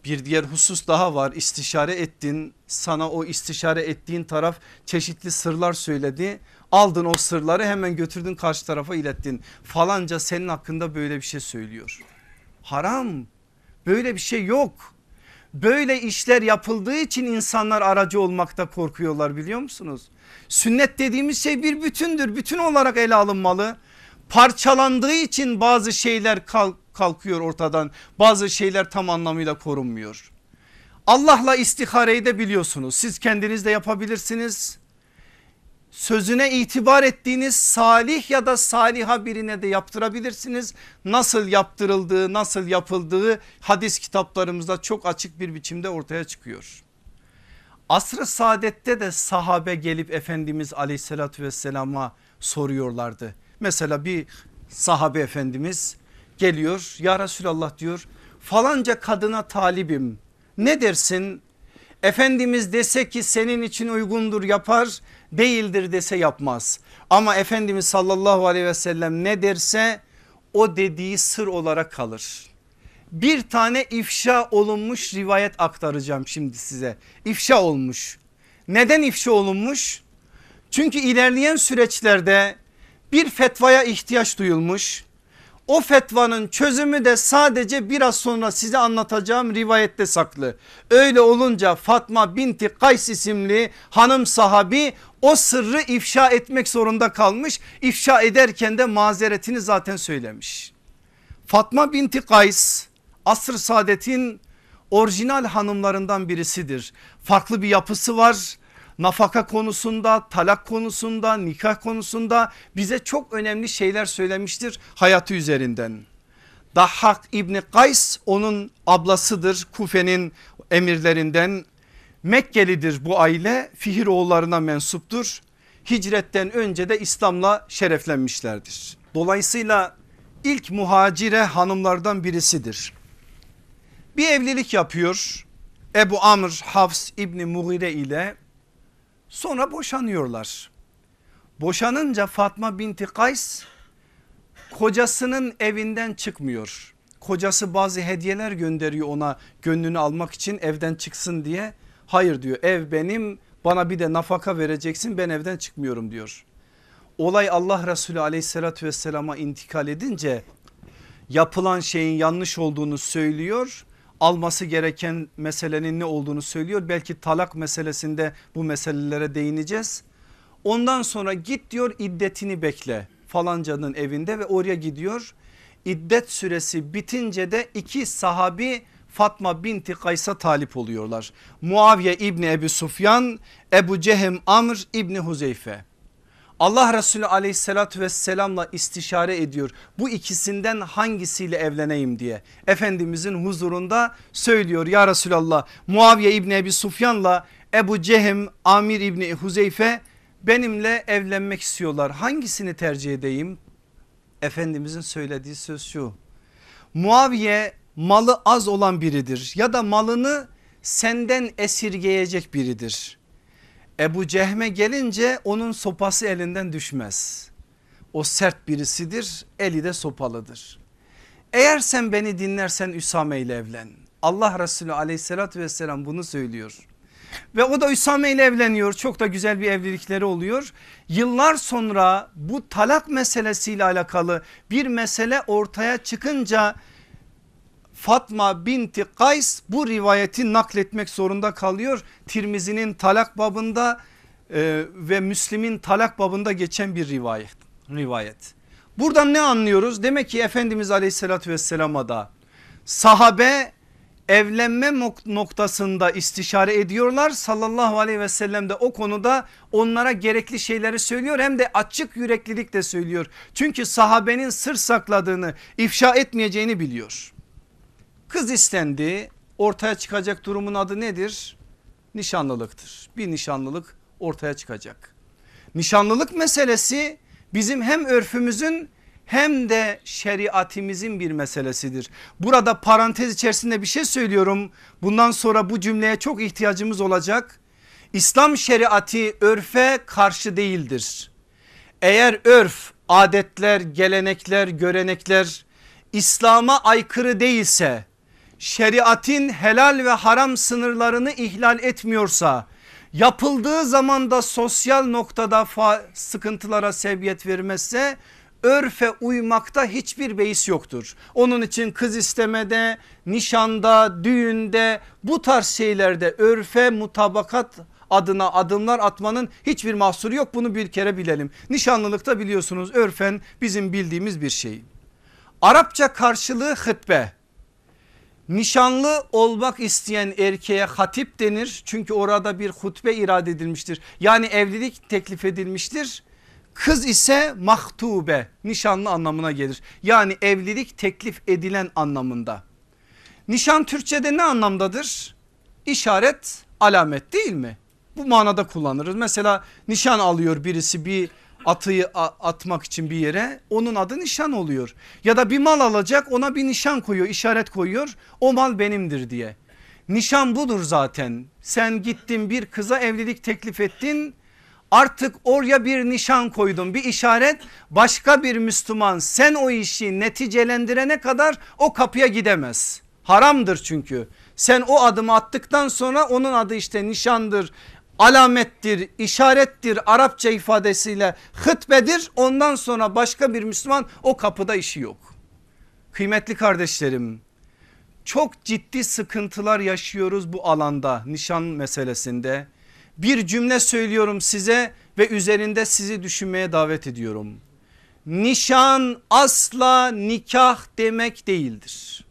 Bir diğer husus daha var istişare ettin sana o istişare ettiğin taraf çeşitli sırlar söyledi aldın o sırları hemen götürdün karşı tarafa ilettin falanca senin hakkında böyle bir şey söylüyor haram böyle bir şey yok böyle işler yapıldığı için insanlar aracı olmakta korkuyorlar biliyor musunuz sünnet dediğimiz şey bir bütündür bütün olarak ele alınmalı parçalandığı için bazı şeyler kalk kalkıyor ortadan. Bazı şeyler tam anlamıyla korunmuyor. Allah'la istihareyi de biliyorsunuz. Siz kendiniz de yapabilirsiniz. Sözüne itibar ettiğiniz salih ya da saliha birine de yaptırabilirsiniz. Nasıl yaptırıldığı, nasıl yapıldığı hadis kitaplarımızda çok açık bir biçimde ortaya çıkıyor. Asr-ı saadette de sahabe gelip Efendimiz aleyhissalatü vesselama soruyorlardı. Mesela bir sahabe efendimiz geliyor ya Resulallah diyor falanca kadına talibim ne dersin? Efendimiz dese ki senin için uygundur yapar değildir dese yapmaz. Ama Efendimiz sallallahu aleyhi ve sellem ne derse o dediği sır olarak kalır. Bir tane ifşa olunmuş rivayet aktaracağım şimdi size. İfşa olmuş. Neden ifşa olunmuş? Çünkü ilerleyen süreçlerde bir fetvaya ihtiyaç duyulmuş. O fetvanın çözümü de sadece biraz sonra size anlatacağım rivayette saklı. Öyle olunca Fatma binti Kays isimli hanım sahabi o sırrı ifşa etmek zorunda kalmış. İfşa ederken de mazeretini zaten söylemiş. Fatma binti Kays asr saadetin orijinal hanımlarından birisidir. Farklı bir yapısı var nafaka konusunda, talak konusunda, nikah konusunda bize çok önemli şeyler söylemiştir hayatı üzerinden. Dahhak İbni Kays onun ablasıdır Kufe'nin emirlerinden. Mekkelidir bu aile Fihir oğullarına mensuptur. Hicretten önce de İslam'la şereflenmişlerdir. Dolayısıyla ilk muhacire hanımlardan birisidir. Bir evlilik yapıyor Ebu Amr Hafs İbni Mughire ile Sonra boşanıyorlar. Boşanınca Fatma binti Kays kocasının evinden çıkmıyor. Kocası bazı hediyeler gönderiyor ona gönlünü almak için evden çıksın diye. Hayır diyor ev benim bana bir de nafaka vereceksin ben evden çıkmıyorum diyor. Olay Allah Resulü aleyhissalatü vesselama intikal edince yapılan şeyin yanlış olduğunu söylüyor alması gereken meselenin ne olduğunu söylüyor. Belki talak meselesinde bu meselelere değineceğiz. Ondan sonra git diyor iddetini bekle falancanın evinde ve oraya gidiyor. İddet süresi bitince de iki sahabi Fatma binti Kays'a talip oluyorlar. Muaviye İbni Ebu Sufyan, Ebu Cehem Amr İbni Huzeyfe. Allah Resulü aleyhissalatü vesselamla istişare ediyor. Bu ikisinden hangisiyle evleneyim diye. Efendimizin huzurunda söylüyor ya Resulallah Muaviye İbni Ebi Sufyan'la Ebu Cehim Amir İbni Huzeyfe benimle evlenmek istiyorlar. Hangisini tercih edeyim? Efendimizin söylediği söz şu. Muaviye malı az olan biridir ya da malını senden esirgeyecek biridir. Ebu Cehme gelince onun sopası elinden düşmez. O sert birisidir eli de sopalıdır. Eğer sen beni dinlersen Üsame ile evlen. Allah Resulü aleyhissalatü vesselam bunu söylüyor. Ve o da Üsame ile evleniyor çok da güzel bir evlilikleri oluyor. Yıllar sonra bu talak meselesiyle alakalı bir mesele ortaya çıkınca Fatma binti Kays bu rivayeti nakletmek zorunda kalıyor. Tirmizi'nin talak babında e, ve Müslim'in talak babında geçen bir rivayet. rivayet. Buradan ne anlıyoruz? Demek ki Efendimiz aleyhissalatü vesselama da sahabe evlenme noktasında istişare ediyorlar. Sallallahu aleyhi ve sellem de o konuda onlara gerekli şeyleri söylüyor hem de açık yüreklilik de söylüyor. Çünkü sahabenin sır sakladığını ifşa etmeyeceğini biliyor. Kız istendi ortaya çıkacak durumun adı nedir? Nişanlılıktır. Bir nişanlılık ortaya çıkacak. Nişanlılık meselesi bizim hem örfümüzün hem de şeriatimizin bir meselesidir. Burada parantez içerisinde bir şey söylüyorum. Bundan sonra bu cümleye çok ihtiyacımız olacak. İslam şeriatı örfe karşı değildir. Eğer örf, adetler, gelenekler, görenekler İslam'a aykırı değilse şeriatin helal ve haram sınırlarını ihlal etmiyorsa yapıldığı zaman da sosyal noktada sıkıntılara sebebiyet vermezse örfe uymakta hiçbir beis yoktur. Onun için kız istemede, nişanda, düğünde bu tarz şeylerde örfe mutabakat adına adımlar atmanın hiçbir mahsuru yok. Bunu bir kere bilelim. Nişanlılıkta biliyorsunuz örfen bizim bildiğimiz bir şey. Arapça karşılığı hıtbe Nişanlı olmak isteyen erkeğe hatip denir. Çünkü orada bir hutbe irade edilmiştir. Yani evlilik teklif edilmiştir. Kız ise mahtube nişanlı anlamına gelir. Yani evlilik teklif edilen anlamında. Nişan Türkçe'de ne anlamdadır? İşaret alamet değil mi? Bu manada kullanırız. Mesela nişan alıyor birisi bir atıyı atmak için bir yere onun adı nişan oluyor. Ya da bir mal alacak ona bir nişan koyuyor işaret koyuyor o mal benimdir diye. Nişan budur zaten sen gittin bir kıza evlilik teklif ettin artık oraya bir nişan koydun bir işaret başka bir Müslüman sen o işi neticelendirene kadar o kapıya gidemez. Haramdır çünkü sen o adımı attıktan sonra onun adı işte nişandır alamettir, işarettir Arapça ifadesiyle hıtbedir. Ondan sonra başka bir Müslüman o kapıda işi yok. Kıymetli kardeşlerim çok ciddi sıkıntılar yaşıyoruz bu alanda nişan meselesinde. Bir cümle söylüyorum size ve üzerinde sizi düşünmeye davet ediyorum. Nişan asla nikah demek değildir.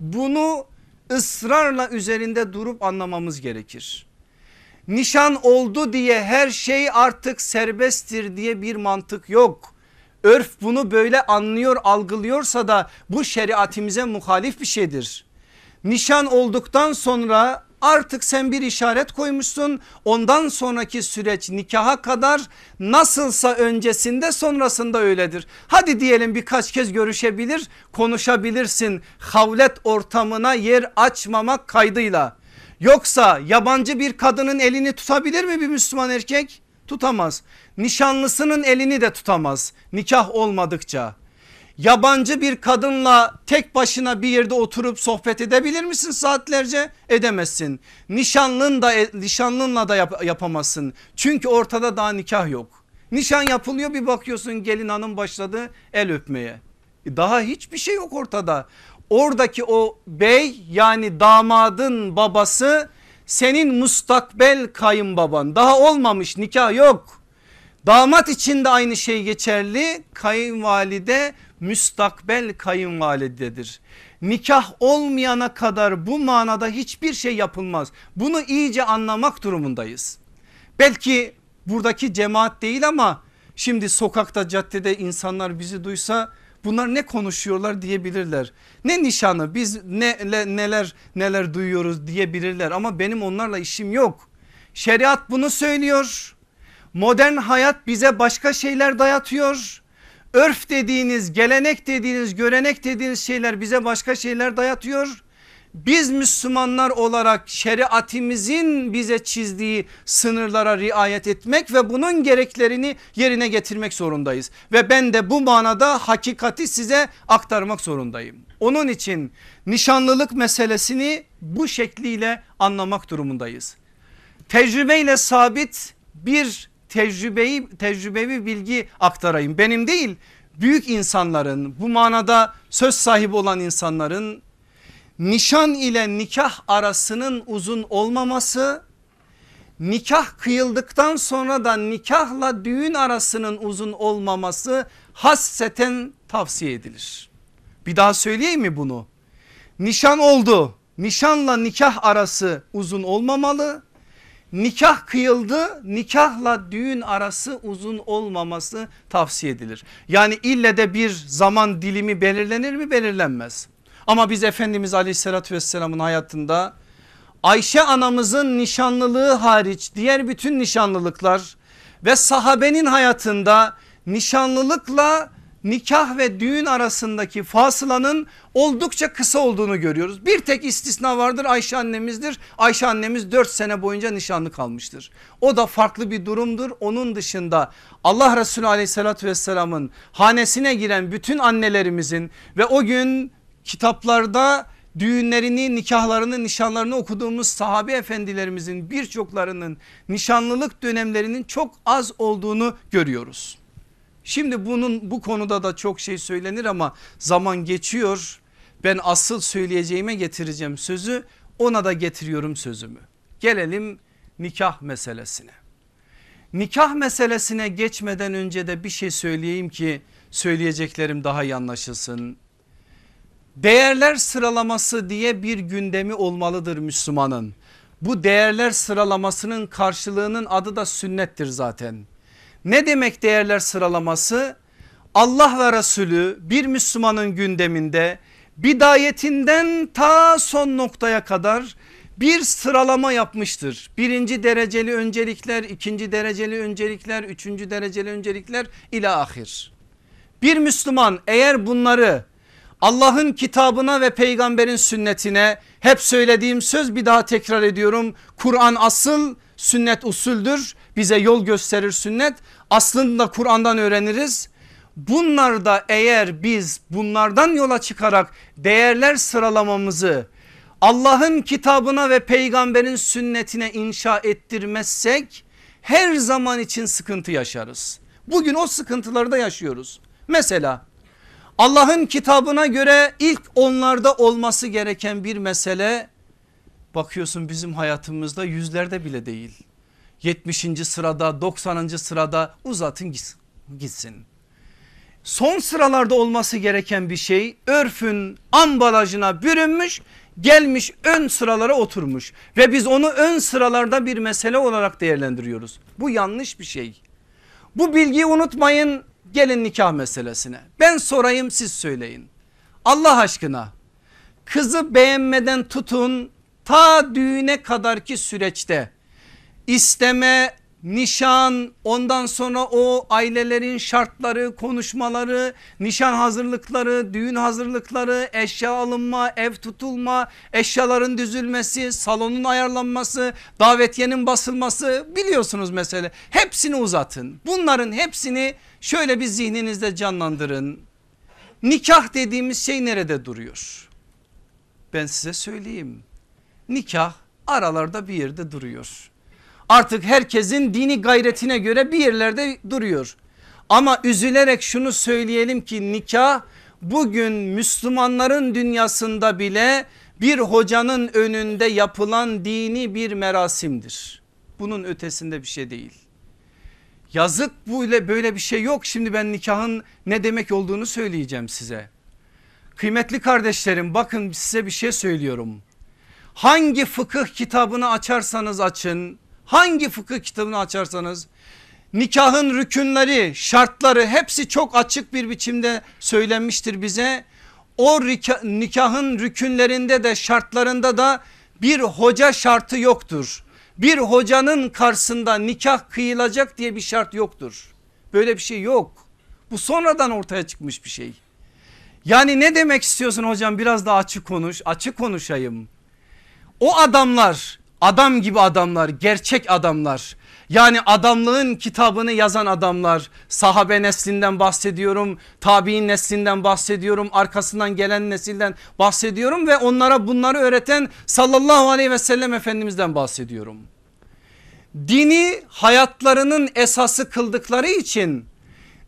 Bunu ısrarla üzerinde durup anlamamız gerekir. Nişan oldu diye her şey artık serbesttir diye bir mantık yok. Örf bunu böyle anlıyor algılıyorsa da bu şeriatimize muhalif bir şeydir. Nişan olduktan sonra artık sen bir işaret koymuşsun ondan sonraki süreç nikaha kadar nasılsa öncesinde sonrasında öyledir. Hadi diyelim birkaç kez görüşebilir konuşabilirsin havlet ortamına yer açmamak kaydıyla. Yoksa yabancı bir kadının elini tutabilir mi bir Müslüman erkek? Tutamaz. Nişanlısının elini de tutamaz nikah olmadıkça. Yabancı bir kadınla tek başına bir yerde oturup sohbet edebilir misin saatlerce? Edemezsin. Nişanlın da nişanlınla da yap, yapamazsın. Çünkü ortada daha nikah yok. Nişan yapılıyor bir bakıyorsun gelin hanım başladı el öpmeye. Daha hiçbir şey yok ortada. Oradaki o bey yani damadın babası senin mustakbel kayınbaban daha olmamış nikah yok. Damat için de aynı şey geçerli kayınvalide müstakbel kayınvalidedir. Nikah olmayana kadar bu manada hiçbir şey yapılmaz. Bunu iyice anlamak durumundayız. Belki buradaki cemaat değil ama şimdi sokakta caddede insanlar bizi duysa bunlar ne konuşuyorlar diyebilirler. Ne nişanı biz ne, neler neler duyuyoruz diyebilirler ama benim onlarla işim yok. Şeriat bunu söylüyor. Modern hayat bize başka şeyler dayatıyor. Örf dediğiniz gelenek dediğiniz görenek dediğiniz şeyler bize başka şeyler dayatıyor. Biz Müslümanlar olarak şeriatimizin bize çizdiği sınırlara riayet etmek ve bunun gereklerini yerine getirmek zorundayız. Ve ben de bu manada hakikati size aktarmak zorundayım. Onun için nişanlılık meselesini bu şekliyle anlamak durumundayız. Tecrübeyle sabit bir tecrübeyi tecrübevi bilgi aktarayım. Benim değil büyük insanların bu manada söz sahibi olan insanların nişan ile nikah arasının uzun olmaması nikah kıyıldıktan sonra da nikahla düğün arasının uzun olmaması hasseten tavsiye edilir. Bir daha söyleyeyim mi bunu? Nişan oldu. Nişanla nikah arası uzun olmamalı nikah kıyıldı nikahla düğün arası uzun olmaması tavsiye edilir. Yani ille de bir zaman dilimi belirlenir mi belirlenmez. Ama biz Efendimiz aleyhissalatü vesselamın hayatında Ayşe anamızın nişanlılığı hariç diğer bütün nişanlılıklar ve sahabenin hayatında nişanlılıkla nikah ve düğün arasındaki fasılanın oldukça kısa olduğunu görüyoruz. Bir tek istisna vardır Ayşe annemizdir. Ayşe annemiz 4 sene boyunca nişanlı kalmıştır. O da farklı bir durumdur. Onun dışında Allah Resulü aleyhissalatü vesselamın hanesine giren bütün annelerimizin ve o gün kitaplarda düğünlerini nikahlarını nişanlarını okuduğumuz sahabe efendilerimizin birçoklarının nişanlılık dönemlerinin çok az olduğunu görüyoruz. Şimdi bunun bu konuda da çok şey söylenir ama zaman geçiyor. Ben asıl söyleyeceğime getireceğim sözü ona da getiriyorum sözümü. Gelelim nikah meselesine. Nikah meselesine geçmeden önce de bir şey söyleyeyim ki söyleyeceklerim daha iyi anlaşılsın. Değerler sıralaması diye bir gündemi olmalıdır Müslümanın. Bu değerler sıralamasının karşılığının adı da sünnettir zaten. Ne demek değerler sıralaması? Allah ve Resulü bir Müslümanın gündeminde bidayetinden ta son noktaya kadar bir sıralama yapmıştır. Birinci dereceli öncelikler, ikinci dereceli öncelikler, üçüncü dereceli öncelikler ile ahir. Bir Müslüman eğer bunları Allah'ın kitabına ve peygamberin sünnetine hep söylediğim söz bir daha tekrar ediyorum. Kur'an asıl sünnet usuldür bize yol gösterir sünnet aslında Kur'an'dan öğreniriz. Bunlar da eğer biz bunlardan yola çıkarak değerler sıralamamızı Allah'ın kitabına ve peygamberin sünnetine inşa ettirmezsek her zaman için sıkıntı yaşarız. Bugün o sıkıntıları da yaşıyoruz. Mesela Allah'ın kitabına göre ilk onlarda olması gereken bir mesele bakıyorsun bizim hayatımızda yüzlerde bile değil. 70. sırada 90. sırada uzatın gitsin. Son sıralarda olması gereken bir şey örfün ambalajına bürünmüş gelmiş ön sıralara oturmuş ve biz onu ön sıralarda bir mesele olarak değerlendiriyoruz. Bu yanlış bir şey. Bu bilgiyi unutmayın gelin nikah meselesine. Ben sorayım siz söyleyin. Allah aşkına kızı beğenmeden tutun ta düğüne kadarki süreçte isteme nişan ondan sonra o ailelerin şartları konuşmaları nişan hazırlıkları düğün hazırlıkları eşya alınma ev tutulma eşyaların düzülmesi salonun ayarlanması davetiyenin basılması. Biliyorsunuz mesele. Hepsini uzatın. Bunların hepsini şöyle bir zihninizde canlandırın. Nikah dediğimiz şey nerede duruyor? Ben size söyleyeyim. Nikah aralarda bir yerde duruyor artık herkesin dini gayretine göre bir yerlerde duruyor. Ama üzülerek şunu söyleyelim ki nikah bugün Müslümanların dünyasında bile bir hocanın önünde yapılan dini bir merasimdir. Bunun ötesinde bir şey değil. Yazık böyle böyle bir şey yok. Şimdi ben nikahın ne demek olduğunu söyleyeceğim size. Kıymetli kardeşlerim bakın size bir şey söylüyorum. Hangi fıkıh kitabını açarsanız açın Hangi fıkıh kitabını açarsanız nikahın rükünleri şartları hepsi çok açık bir biçimde söylenmiştir bize. O nikahın rükünlerinde de şartlarında da bir hoca şartı yoktur. Bir hocanın karşısında nikah kıyılacak diye bir şart yoktur. Böyle bir şey yok. Bu sonradan ortaya çıkmış bir şey. Yani ne demek istiyorsun hocam biraz daha açık konuş açık konuşayım. O adamlar Adam gibi adamlar gerçek adamlar yani adamlığın kitabını yazan adamlar sahabe neslinden bahsediyorum tabi'in neslinden bahsediyorum arkasından gelen nesilden bahsediyorum ve onlara bunları öğreten sallallahu aleyhi ve sellem efendimizden bahsediyorum. Dini hayatlarının esası kıldıkları için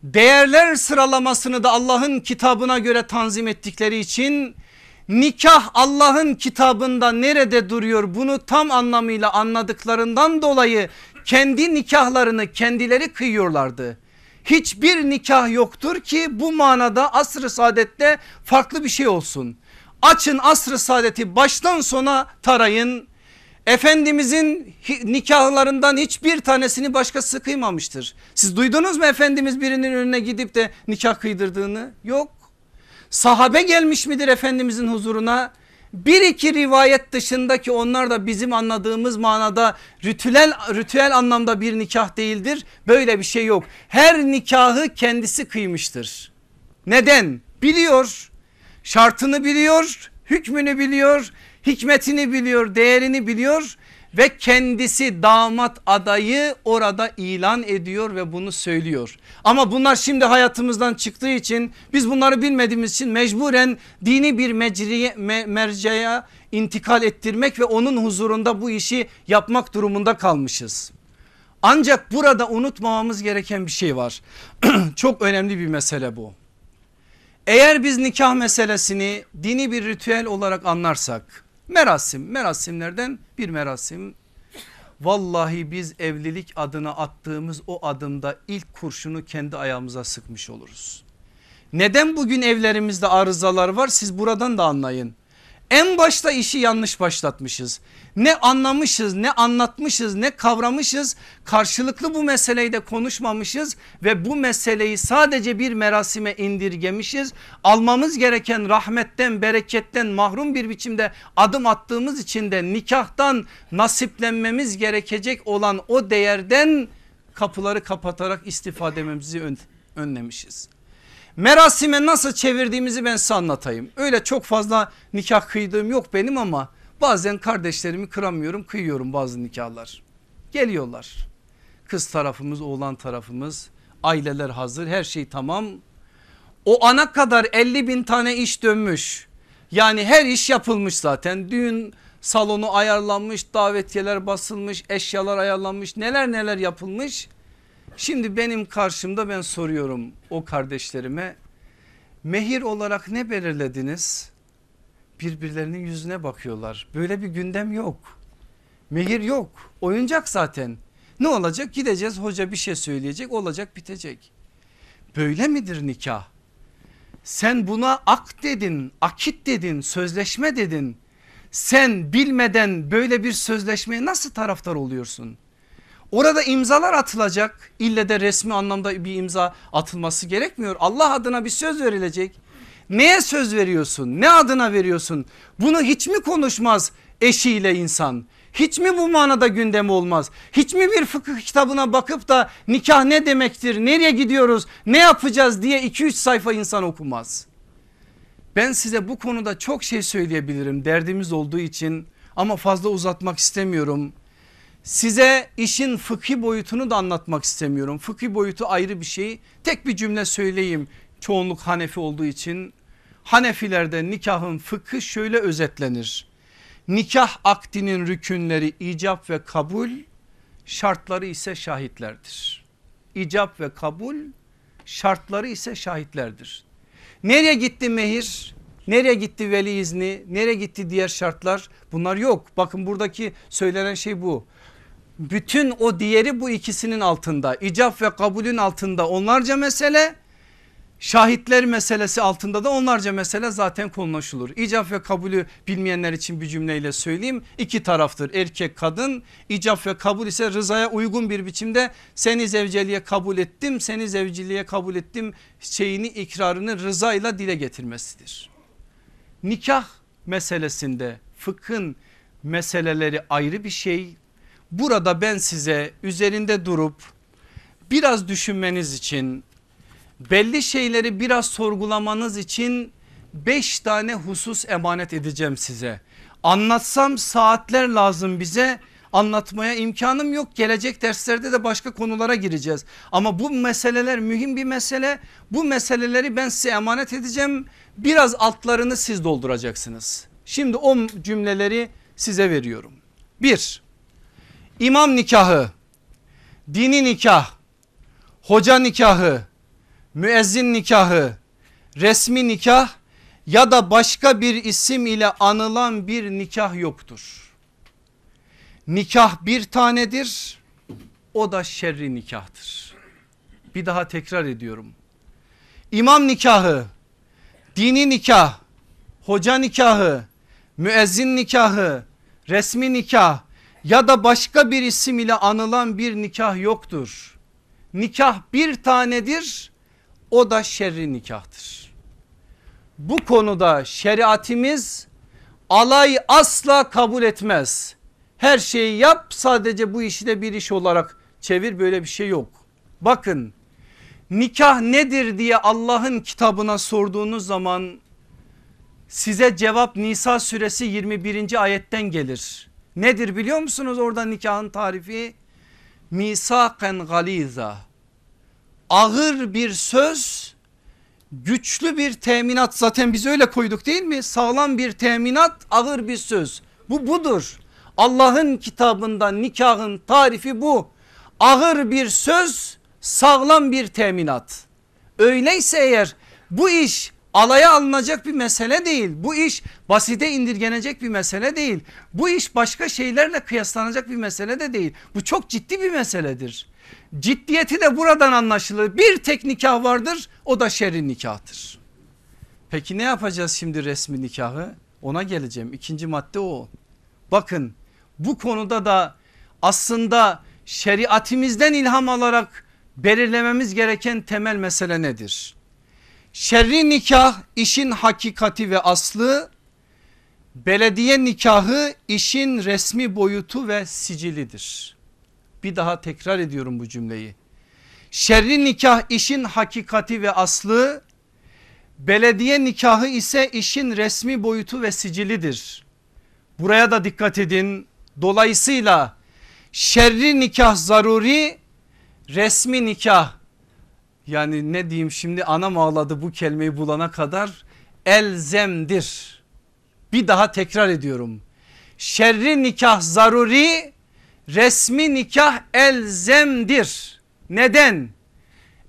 değerler sıralamasını da Allah'ın kitabına göre tanzim ettikleri için nikah Allah'ın kitabında nerede duruyor bunu tam anlamıyla anladıklarından dolayı kendi nikahlarını kendileri kıyıyorlardı. Hiçbir nikah yoktur ki bu manada asr-ı saadette farklı bir şey olsun. Açın asr-ı saadeti baştan sona tarayın. Efendimizin nikahlarından hiçbir tanesini başkası kıymamıştır. Siz duydunuz mu Efendimiz birinin önüne gidip de nikah kıydırdığını? Yok. Sahabe gelmiş midir Efendimizin huzuruna? Bir iki rivayet dışındaki onlar da bizim anladığımız manada ritüel, ritüel anlamda bir nikah değildir. Böyle bir şey yok. Her nikahı kendisi kıymıştır. Neden? Biliyor. Şartını biliyor, hükmünü biliyor, hikmetini biliyor, değerini biliyor ve kendisi damat adayı orada ilan ediyor ve bunu söylüyor. Ama bunlar şimdi hayatımızdan çıktığı için biz bunları bilmediğimiz için mecburen dini bir mecriye, me, merceğe intikal ettirmek ve onun huzurunda bu işi yapmak durumunda kalmışız. Ancak burada unutmamamız gereken bir şey var. Çok önemli bir mesele bu. Eğer biz nikah meselesini dini bir ritüel olarak anlarsak Merasim merasimlerden bir merasim. Vallahi biz evlilik adına attığımız o adımda ilk kurşunu kendi ayağımıza sıkmış oluruz. Neden bugün evlerimizde arızalar var siz buradan da anlayın. En başta işi yanlış başlatmışız. Ne anlamışız ne anlatmışız ne kavramışız karşılıklı bu meseleyi de konuşmamışız ve bu meseleyi sadece bir merasime indirgemişiz. Almamız gereken rahmetten bereketten mahrum bir biçimde adım attığımız için de nikahtan nasiplenmemiz gerekecek olan o değerden kapıları kapatarak istifademizi önlemişiz. Merasime nasıl çevirdiğimizi ben size anlatayım. Öyle çok fazla nikah kıydığım yok benim ama bazen kardeşlerimi kıramıyorum kıyıyorum bazı nikahlar. Geliyorlar kız tarafımız oğlan tarafımız aileler hazır her şey tamam. O ana kadar 50 bin tane iş dönmüş. Yani her iş yapılmış zaten düğün salonu ayarlanmış davetiyeler basılmış eşyalar ayarlanmış neler neler yapılmış. Şimdi benim karşımda ben soruyorum o kardeşlerime mehir olarak ne belirlediniz? Birbirlerinin yüzüne bakıyorlar. Böyle bir gündem yok. Mehir yok. Oyuncak zaten. Ne olacak? Gideceğiz hoca bir şey söyleyecek olacak bitecek. Böyle midir nikah? Sen buna ak dedin, akit dedin, sözleşme dedin. Sen bilmeden böyle bir sözleşmeye nasıl taraftar oluyorsun? Orada imzalar atılacak. İlle de resmi anlamda bir imza atılması gerekmiyor. Allah adına bir söz verilecek. Neye söz veriyorsun? Ne adına veriyorsun? Bunu hiç mi konuşmaz eşiyle insan? Hiç mi bu manada gündem olmaz? Hiç mi bir fıkıh kitabına bakıp da nikah ne demektir? Nereye gidiyoruz? Ne yapacağız diye 2-3 sayfa insan okumaz. Ben size bu konuda çok şey söyleyebilirim derdimiz olduğu için ama fazla uzatmak istemiyorum. Size işin fıkhi boyutunu da anlatmak istemiyorum. Fıkhi boyutu ayrı bir şey. Tek bir cümle söyleyeyim. Çoğunluk Hanefi olduğu için. Hanefilerde nikahın fıkhı şöyle özetlenir. Nikah akdinin rükünleri icap ve kabul, şartları ise şahitlerdir. İcap ve kabul, şartları ise şahitlerdir. Nereye gitti mehir? Nereye gitti veli izni? Nereye gitti diğer şartlar? Bunlar yok. Bakın buradaki söylenen şey bu bütün o diğeri bu ikisinin altında icap ve kabulün altında onlarca mesele şahitler meselesi altında da onlarca mesele zaten konuşulur. İcap ve kabulü bilmeyenler için bir cümleyle söyleyeyim iki taraftır erkek kadın icap ve kabul ise rızaya uygun bir biçimde seni zevceliğe kabul ettim seni zevciliğe kabul ettim şeyini ikrarını rızayla dile getirmesidir. Nikah meselesinde fıkhın meseleleri ayrı bir şey Burada ben size üzerinde durup biraz düşünmeniz için belli şeyleri biraz sorgulamanız için beş tane husus emanet edeceğim size. Anlatsam saatler lazım bize anlatmaya imkanım yok. Gelecek derslerde de başka konulara gireceğiz. Ama bu meseleler mühim bir mesele. Bu meseleleri ben size emanet edeceğim. Biraz altlarını siz dolduracaksınız. Şimdi o cümleleri size veriyorum. Bir, imam nikahı, dini nikah, hoca nikahı, müezzin nikahı, resmi nikah ya da başka bir isim ile anılan bir nikah yoktur. Nikah bir tanedir o da şerri nikahtır. Bir daha tekrar ediyorum. İmam nikahı, dini nikah, hoca nikahı, müezzin nikahı, resmi nikah ya da başka bir isim ile anılan bir nikah yoktur. Nikah bir tanedir o da şerri nikahtır. Bu konuda şeriatimiz alay asla kabul etmez. Her şeyi yap sadece bu işi de bir iş olarak çevir böyle bir şey yok. Bakın nikah nedir diye Allah'ın kitabına sorduğunuz zaman size cevap Nisa suresi 21. ayetten gelir. Nedir biliyor musunuz orada nikahın tarifi? Misaken galiza. Ağır bir söz, güçlü bir teminat zaten biz öyle koyduk değil mi? Sağlam bir teminat, ağır bir söz. Bu budur. Allah'ın kitabında nikahın tarifi bu. Ağır bir söz, sağlam bir teminat. Öyleyse eğer bu iş alaya alınacak bir mesele değil. Bu iş basite indirgenecek bir mesele değil. Bu iş başka şeylerle kıyaslanacak bir mesele de değil. Bu çok ciddi bir meseledir. Ciddiyeti de buradan anlaşılır. Bir tek nikah vardır o da şerri nikahtır. Peki ne yapacağız şimdi resmi nikahı? Ona geleceğim ikinci madde o. Bakın bu konuda da aslında şeriatimizden ilham alarak belirlememiz gereken temel mesele nedir? Şerri nikah işin hakikati ve aslı, belediye nikahı işin resmi boyutu ve sicilidir. Bir daha tekrar ediyorum bu cümleyi. Şerri nikah işin hakikati ve aslı, belediye nikahı ise işin resmi boyutu ve sicilidir. Buraya da dikkat edin. Dolayısıyla şerri nikah zaruri, resmi nikah yani ne diyeyim şimdi anam ağladı bu kelimeyi bulana kadar elzemdir. Bir daha tekrar ediyorum. Şerri nikah zaruri, resmi nikah elzemdir. Neden?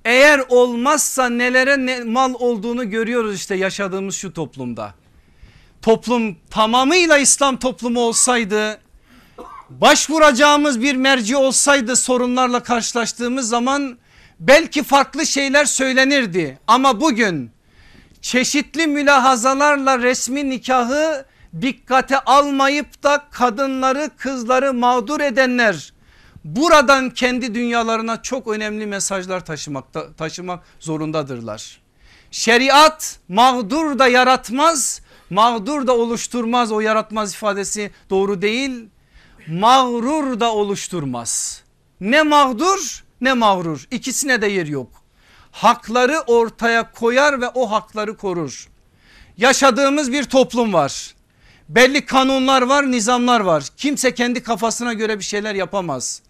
Eğer olmazsa nelere ne mal olduğunu görüyoruz işte yaşadığımız şu toplumda. Toplum tamamıyla İslam toplumu olsaydı başvuracağımız bir merci olsaydı sorunlarla karşılaştığımız zaman belki farklı şeyler söylenirdi. Ama bugün çeşitli mülahazalarla resmi nikahı dikkate almayıp da kadınları kızları mağdur edenler buradan kendi dünyalarına çok önemli mesajlar taşımakta, taşımak zorundadırlar. Şeriat mağdur da yaratmaz mağdur da oluşturmaz o yaratmaz ifadesi doğru değil mağrur da oluşturmaz. Ne mağdur ne mağrur ikisine de yer yok. Hakları ortaya koyar ve o hakları korur. Yaşadığımız bir toplum var. Belli kanunlar var nizamlar var. Kimse kendi kafasına göre bir şeyler yapamaz.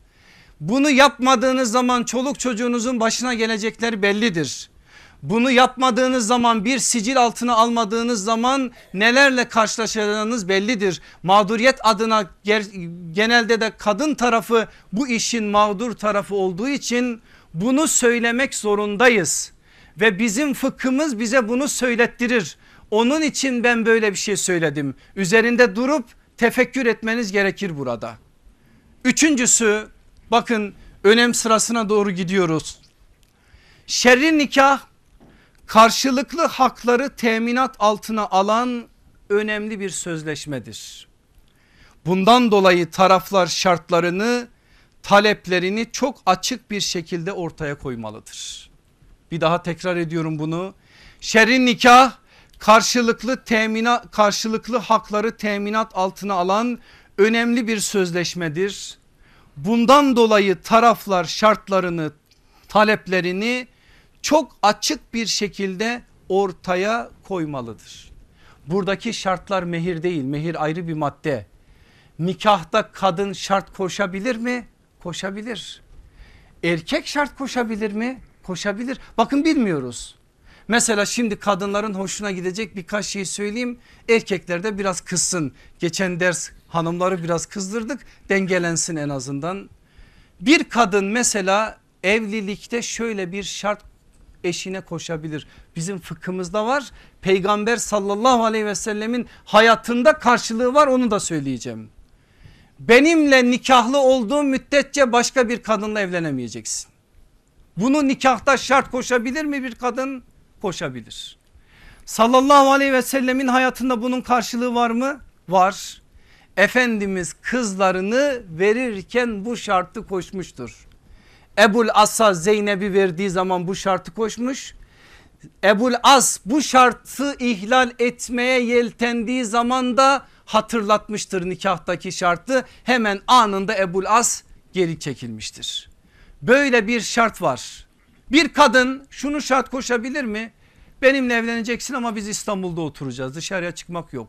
Bunu yapmadığınız zaman çoluk çocuğunuzun başına gelecekler bellidir. Bunu yapmadığınız zaman bir sicil altına almadığınız zaman nelerle karşılaşacağınız bellidir. Mağduriyet adına genelde de kadın tarafı bu işin mağdur tarafı olduğu için bunu söylemek zorundayız. Ve bizim fıkhımız bize bunu söylettirir. Onun için ben böyle bir şey söyledim. Üzerinde durup tefekkür etmeniz gerekir burada. Üçüncüsü bakın önem sırasına doğru gidiyoruz. Şerri nikah karşılıklı hakları teminat altına alan önemli bir sözleşmedir. Bundan dolayı taraflar şartlarını taleplerini çok açık bir şekilde ortaya koymalıdır. Bir daha tekrar ediyorum bunu. Şerrin nikah karşılıklı temina karşılıklı hakları teminat altına alan önemli bir sözleşmedir. Bundan dolayı taraflar şartlarını taleplerini çok açık bir şekilde ortaya koymalıdır. Buradaki şartlar mehir değil mehir ayrı bir madde. Nikahta kadın şart koşabilir mi? Koşabilir. Erkek şart koşabilir mi? Koşabilir. Bakın bilmiyoruz. Mesela şimdi kadınların hoşuna gidecek birkaç şey söyleyeyim. Erkekler de biraz kızsın. Geçen ders hanımları biraz kızdırdık. Dengelensin en azından. Bir kadın mesela evlilikte şöyle bir şart eşine koşabilir. Bizim fıkhımızda var. Peygamber sallallahu aleyhi ve sellemin hayatında karşılığı var onu da söyleyeceğim. Benimle nikahlı olduğum müddetçe başka bir kadınla evlenemeyeceksin. Bunu nikahta şart koşabilir mi bir kadın? Koşabilir. Sallallahu aleyhi ve sellemin hayatında bunun karşılığı var mı? Var. Efendimiz kızlarını verirken bu şartı koşmuştur. Ebul As'a Zeynep'i verdiği zaman bu şartı koşmuş. Ebul As bu şartı ihlal etmeye yeltendiği zaman da hatırlatmıştır nikahtaki şartı. Hemen anında Ebul As geri çekilmiştir. Böyle bir şart var. Bir kadın şunu şart koşabilir mi? Benimle evleneceksin ama biz İstanbul'da oturacağız dışarıya çıkmak yok.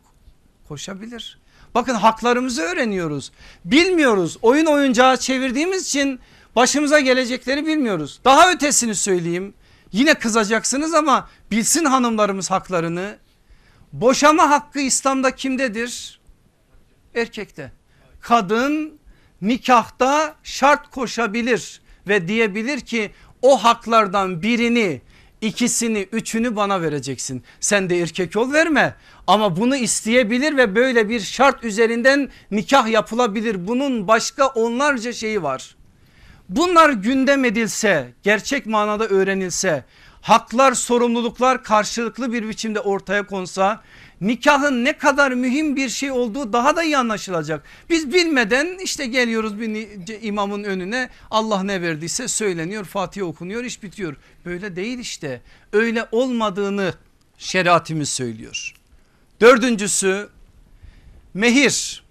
Koşabilir. Bakın haklarımızı öğreniyoruz. Bilmiyoruz oyun oyuncağı çevirdiğimiz için başımıza gelecekleri bilmiyoruz. Daha ötesini söyleyeyim. Yine kızacaksınız ama bilsin hanımlarımız haklarını. Boşama hakkı İslam'da kimdedir? Erkekte. Kadın nikahta şart koşabilir ve diyebilir ki o haklardan birini ikisini üçünü bana vereceksin. Sen de erkek ol verme ama bunu isteyebilir ve böyle bir şart üzerinden nikah yapılabilir. Bunun başka onlarca şeyi var. Bunlar gündem edilse gerçek manada öğrenilse haklar sorumluluklar karşılıklı bir biçimde ortaya konsa nikahın ne kadar mühim bir şey olduğu daha da iyi anlaşılacak. Biz bilmeden işte geliyoruz bir imamın önüne Allah ne verdiyse söyleniyor Fatiha okunuyor iş bitiyor. Böyle değil işte öyle olmadığını şeriatimiz söylüyor. Dördüncüsü mehir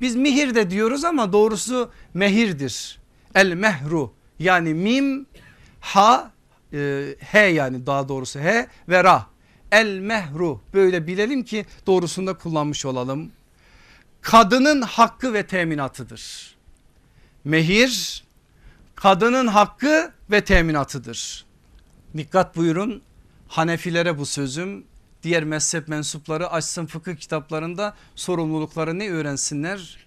biz mihir de diyoruz ama doğrusu mehirdir. El mehru yani mim ha e, he yani daha doğrusu he ve ra. El mehru böyle bilelim ki doğrusunda kullanmış olalım. Kadının hakkı ve teminatıdır. Mehir kadının hakkı ve teminatıdır. Dikkat buyurun Hanefilere bu sözüm diğer mezhep mensupları açsın fıkıh kitaplarında sorumlulukları ne öğrensinler?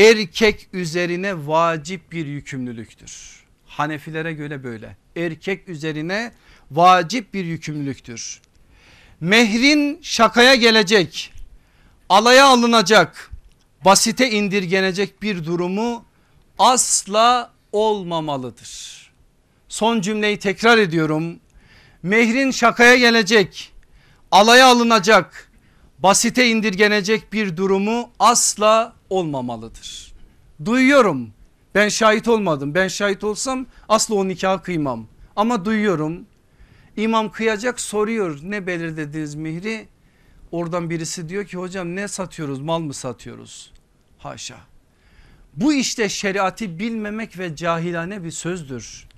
Erkek üzerine vacip bir yükümlülüktür. Hanefilere göre böyle erkek üzerine vacip bir yükümlülüktür. Mehrin şakaya gelecek alaya alınacak basite indirgenecek bir durumu asla olmamalıdır. Son cümleyi tekrar ediyorum. Mehrin şakaya gelecek alaya alınacak, basite indirgenecek bir durumu asla olmamalıdır. Duyuyorum ben şahit olmadım ben şahit olsam asla o nikahı kıymam ama duyuyorum. İmam kıyacak soruyor ne belirlediniz mihri? Oradan birisi diyor ki hocam ne satıyoruz mal mı satıyoruz? Haşa. Bu işte şeriatı bilmemek ve cahilane bir sözdür.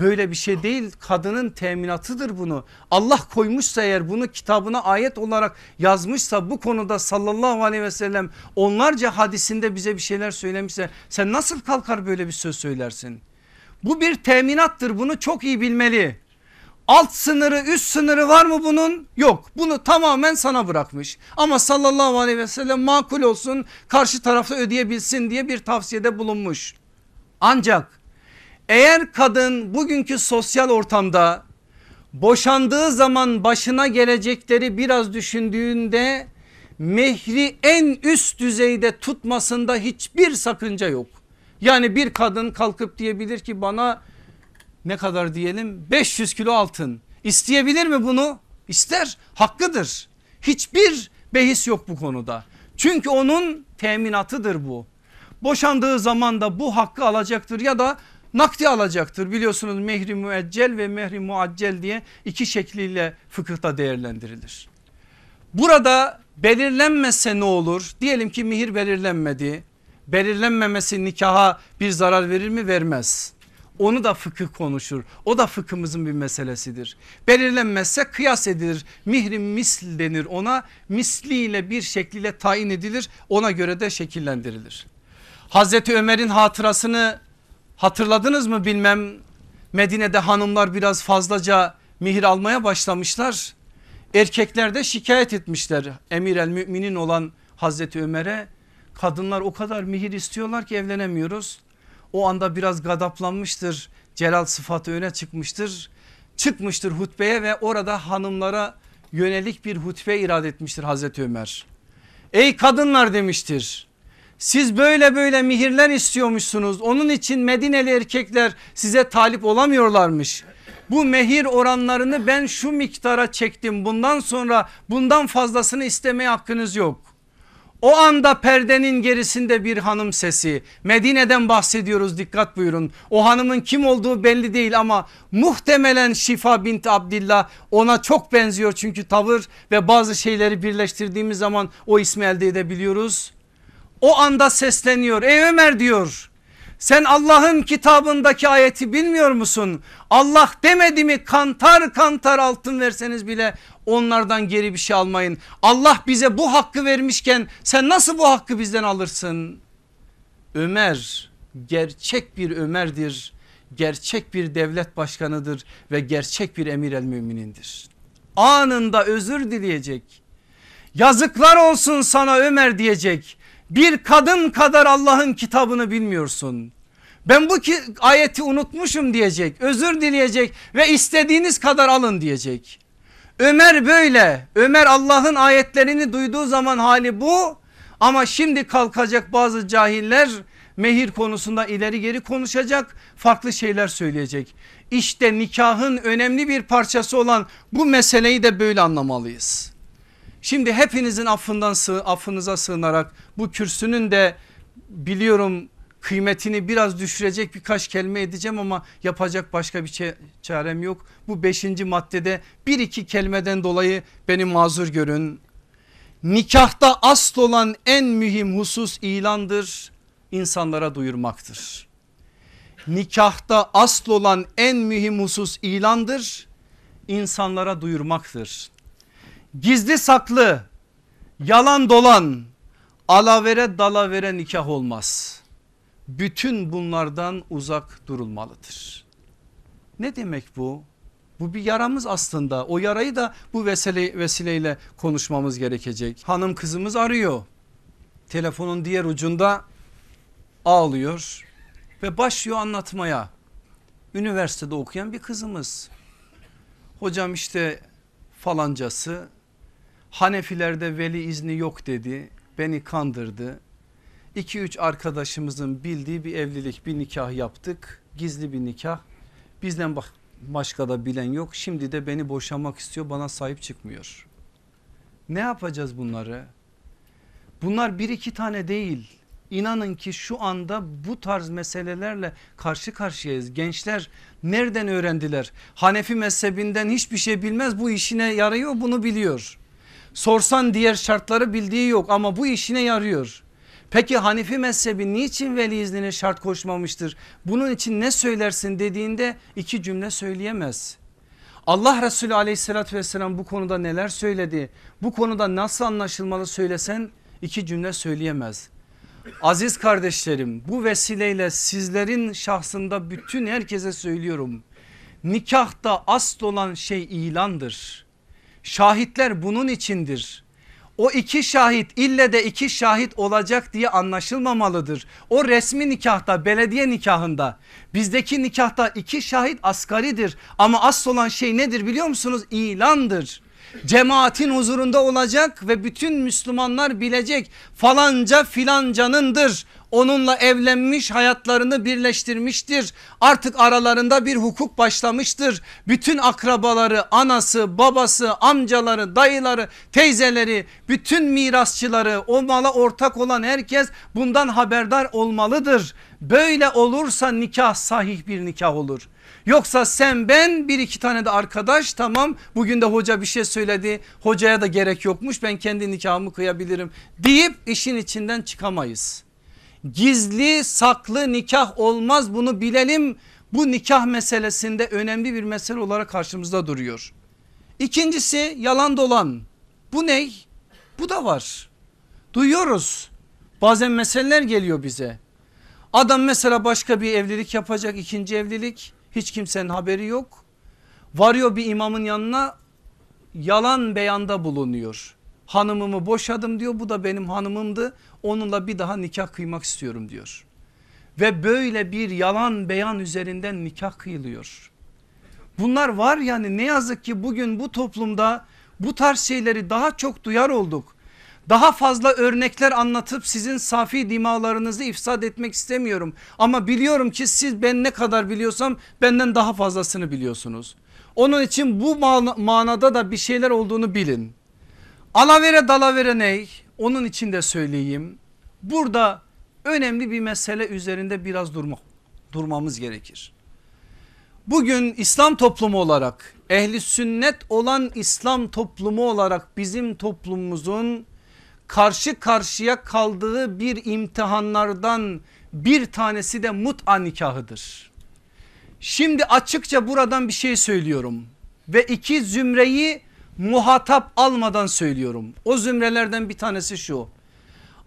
Böyle bir şey değil kadının teminatıdır bunu. Allah koymuşsa eğer bunu kitabına ayet olarak yazmışsa bu konuda sallallahu aleyhi ve sellem onlarca hadisinde bize bir şeyler söylemişse sen nasıl kalkar böyle bir söz söylersin? Bu bir teminattır bunu çok iyi bilmeli. Alt sınırı üst sınırı var mı bunun? Yok bunu tamamen sana bırakmış. Ama sallallahu aleyhi ve sellem makul olsun karşı tarafta ödeyebilsin diye bir tavsiyede bulunmuş. Ancak eğer kadın bugünkü sosyal ortamda boşandığı zaman başına gelecekleri biraz düşündüğünde mehri en üst düzeyde tutmasında hiçbir sakınca yok. Yani bir kadın kalkıp diyebilir ki bana ne kadar diyelim 500 kilo altın isteyebilir mi bunu? İster hakkıdır. Hiçbir behis yok bu konuda. Çünkü onun teminatıdır bu. Boşandığı zaman da bu hakkı alacaktır ya da nakdi alacaktır. Biliyorsunuz mehri müeccel ve mehri muaccel diye iki şekliyle fıkıhta değerlendirilir. Burada belirlenmezse ne olur? Diyelim ki mihir belirlenmedi. Belirlenmemesi nikaha bir zarar verir mi? Vermez. Onu da fıkıh konuşur. O da fıkhımızın bir meselesidir. Belirlenmezse kıyas edilir. Mihri misl denir ona. Misliyle bir şekliyle tayin edilir. Ona göre de şekillendirilir. Hazreti Ömer'in hatırasını Hatırladınız mı bilmem Medine'de hanımlar biraz fazlaca mihir almaya başlamışlar. Erkekler de şikayet etmişler emir el müminin olan Hazreti Ömer'e. Kadınlar o kadar mihir istiyorlar ki evlenemiyoruz. O anda biraz gadaplanmıştır. Celal sıfatı öne çıkmıştır. Çıkmıştır hutbeye ve orada hanımlara yönelik bir hutbe irade etmiştir Hazreti Ömer. Ey kadınlar demiştir. Siz böyle böyle mihirler istiyormuşsunuz. Onun için Medineli erkekler size talip olamıyorlarmış. Bu mehir oranlarını ben şu miktara çektim. Bundan sonra bundan fazlasını istemeye hakkınız yok. O anda perdenin gerisinde bir hanım sesi Medine'den bahsediyoruz dikkat buyurun. O hanımın kim olduğu belli değil ama muhtemelen Şifa bint Abdillah ona çok benziyor çünkü tavır ve bazı şeyleri birleştirdiğimiz zaman o ismi elde edebiliyoruz. O anda sesleniyor ey Ömer diyor. Sen Allah'ın kitabındaki ayeti bilmiyor musun? Allah demedi mi kantar kantar altın verseniz bile onlardan geri bir şey almayın. Allah bize bu hakkı vermişken sen nasıl bu hakkı bizden alırsın? Ömer gerçek bir Ömer'dir. Gerçek bir devlet başkanıdır ve gerçek bir emir el müminindir. Anında özür dileyecek. Yazıklar olsun sana Ömer diyecek bir kadın kadar Allah'ın kitabını bilmiyorsun. Ben bu ki ayeti unutmuşum diyecek özür dileyecek ve istediğiniz kadar alın diyecek. Ömer böyle Ömer Allah'ın ayetlerini duyduğu zaman hali bu Ama şimdi kalkacak bazı cahiller mehir konusunda ileri geri konuşacak farklı şeyler söyleyecek. İşte nikahın önemli bir parçası olan bu meseleyi de böyle anlamalıyız. Şimdi hepinizin affından sığ, affınıza sığınarak bu kürsünün de biliyorum kıymetini biraz düşürecek birkaç kelime edeceğim ama yapacak başka bir çarem yok. Bu beşinci maddede bir iki kelimeden dolayı beni mazur görün. Nikahta asıl olan en mühim husus ilandır insanlara duyurmaktır. Nikahta asıl olan en mühim husus ilandır insanlara duyurmaktır. Gizli saklı yalan dolan alavere dalavere nikah olmaz bütün bunlardan uzak durulmalıdır. Ne demek bu? Bu bir yaramız aslında o yarayı da bu vesile, vesileyle konuşmamız gerekecek. Hanım kızımız arıyor telefonun diğer ucunda ağlıyor ve başlıyor anlatmaya. Üniversitede okuyan bir kızımız. Hocam işte falancası Hanefilerde veli izni yok dedi beni kandırdı 2-3 arkadaşımızın bildiği bir evlilik bir nikah yaptık. Gizli bir nikah. Bizden bak başka da bilen yok. Şimdi de beni boşamak istiyor bana sahip çıkmıyor. Ne yapacağız bunları? Bunlar bir iki tane değil. İnanın ki şu anda bu tarz meselelerle karşı karşıyayız. Gençler nereden öğrendiler? Hanefi mezhebinden hiçbir şey bilmez bu işine yarıyor bunu biliyor. Sorsan diğer şartları bildiği yok ama bu işine yarıyor. Peki Hanifi mezhebi niçin veli iznine şart koşmamıştır? Bunun için ne söylersin dediğinde iki cümle söyleyemez. Allah Resulü aleyhissalatü vesselam bu konuda neler söyledi? Bu konuda nasıl anlaşılmalı söylesen iki cümle söyleyemez. Aziz kardeşlerim bu vesileyle sizlerin şahsında bütün herkese söylüyorum. Nikahta asıl olan şey ilandır. Şahitler bunun içindir o iki şahit ille de iki şahit olacak diye anlaşılmamalıdır. O resmi nikahta belediye nikahında bizdeki nikahta iki şahit asgaridir ama asıl olan şey nedir biliyor musunuz? İlandır. Cemaatin huzurunda olacak ve bütün Müslümanlar bilecek falanca filancanındır onunla evlenmiş hayatlarını birleştirmiştir. Artık aralarında bir hukuk başlamıştır. Bütün akrabaları anası babası amcaları dayıları teyzeleri bütün mirasçıları o mala ortak olan herkes bundan haberdar olmalıdır. Böyle olursa nikah sahih bir nikah olur. Yoksa sen ben bir iki tane de arkadaş tamam bugün de hoca bir şey söyledi hocaya da gerek yokmuş ben kendi nikahımı kıyabilirim deyip işin içinden çıkamayız. Gizli saklı nikah olmaz bunu bilelim. Bu nikah meselesinde önemli bir mesele olarak karşımızda duruyor. İkincisi yalan dolan. Bu ne? Bu da var. Duyuyoruz. Bazen meseleler geliyor bize. Adam mesela başka bir evlilik yapacak ikinci evlilik. Hiç kimsenin haberi yok. Varıyor bir imamın yanına yalan beyanda bulunuyor hanımımı boşadım diyor bu da benim hanımımdı onunla bir daha nikah kıymak istiyorum diyor. Ve böyle bir yalan beyan üzerinden nikah kıyılıyor. Bunlar var yani ne yazık ki bugün bu toplumda bu tarz şeyleri daha çok duyar olduk. Daha fazla örnekler anlatıp sizin safi dimalarınızı ifsad etmek istemiyorum. Ama biliyorum ki siz ben ne kadar biliyorsam benden daha fazlasını biliyorsunuz. Onun için bu manada da bir şeyler olduğunu bilin. Alavere dalavere ney? Onun için de söyleyeyim. Burada önemli bir mesele üzerinde biraz durma, durmamız gerekir. Bugün İslam toplumu olarak ehli sünnet olan İslam toplumu olarak bizim toplumumuzun karşı karşıya kaldığı bir imtihanlardan bir tanesi de mut'a nikahıdır. Şimdi açıkça buradan bir şey söylüyorum ve iki zümreyi muhatap almadan söylüyorum. O zümrelerden bir tanesi şu.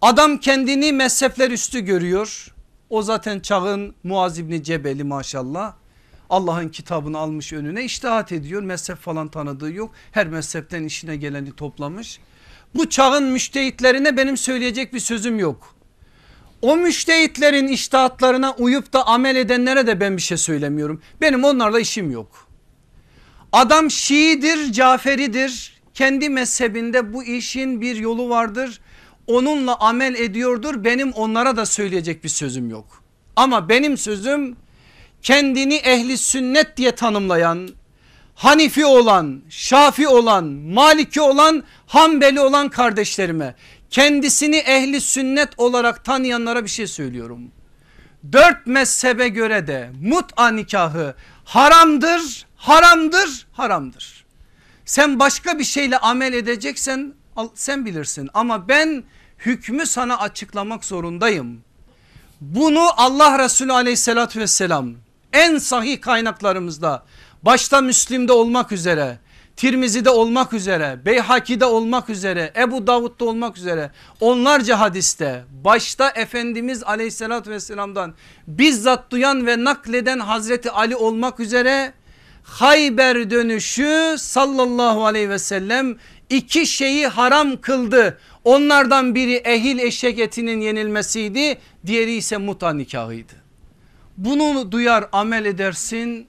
Adam kendini mezhepler üstü görüyor. O zaten çağın Muaz İbni Cebeli maşallah. Allah'ın kitabını almış önüne iştihat ediyor. Mezhep falan tanıdığı yok. Her mezhepten işine geleni toplamış. Bu çağın müştehitlerine benim söyleyecek bir sözüm yok. O müştehitlerin iştihatlarına uyup da amel edenlere de ben bir şey söylemiyorum. Benim onlarla işim yok. Adam Şiidir Caferidir kendi mezhebinde bu işin bir yolu vardır. onunla amel ediyordur. Benim onlara da söyleyecek bir sözüm yok. Ama benim sözüm kendini ehli sünnet diye tanımlayan, Hanifi olan, Şafi olan, Maliki olan, Hanbeli olan kardeşlerime kendisini ehli sünnet olarak tanıyanlara bir şey söylüyorum. Dört mezhebe göre de mut'a nikahı haramdır, haramdır, haramdır. Sen başka bir şeyle amel edeceksen sen bilirsin ama ben hükmü sana açıklamak zorundayım. Bunu Allah Resulü aleyhissalatü vesselam en sahih kaynaklarımızda başta Müslim'de olmak üzere Tirmizi'de olmak üzere Beyhaki'de olmak üzere Ebu Davud'da olmak üzere onlarca hadiste başta Efendimiz aleyhissalatü vesselamdan bizzat duyan ve nakleden Hazreti Ali olmak üzere Hayber dönüşü sallallahu aleyhi ve sellem iki şeyi haram kıldı. Onlardan biri ehil eşek etinin yenilmesiydi diğeri ise muta nikahıydı. Bunu duyar amel edersin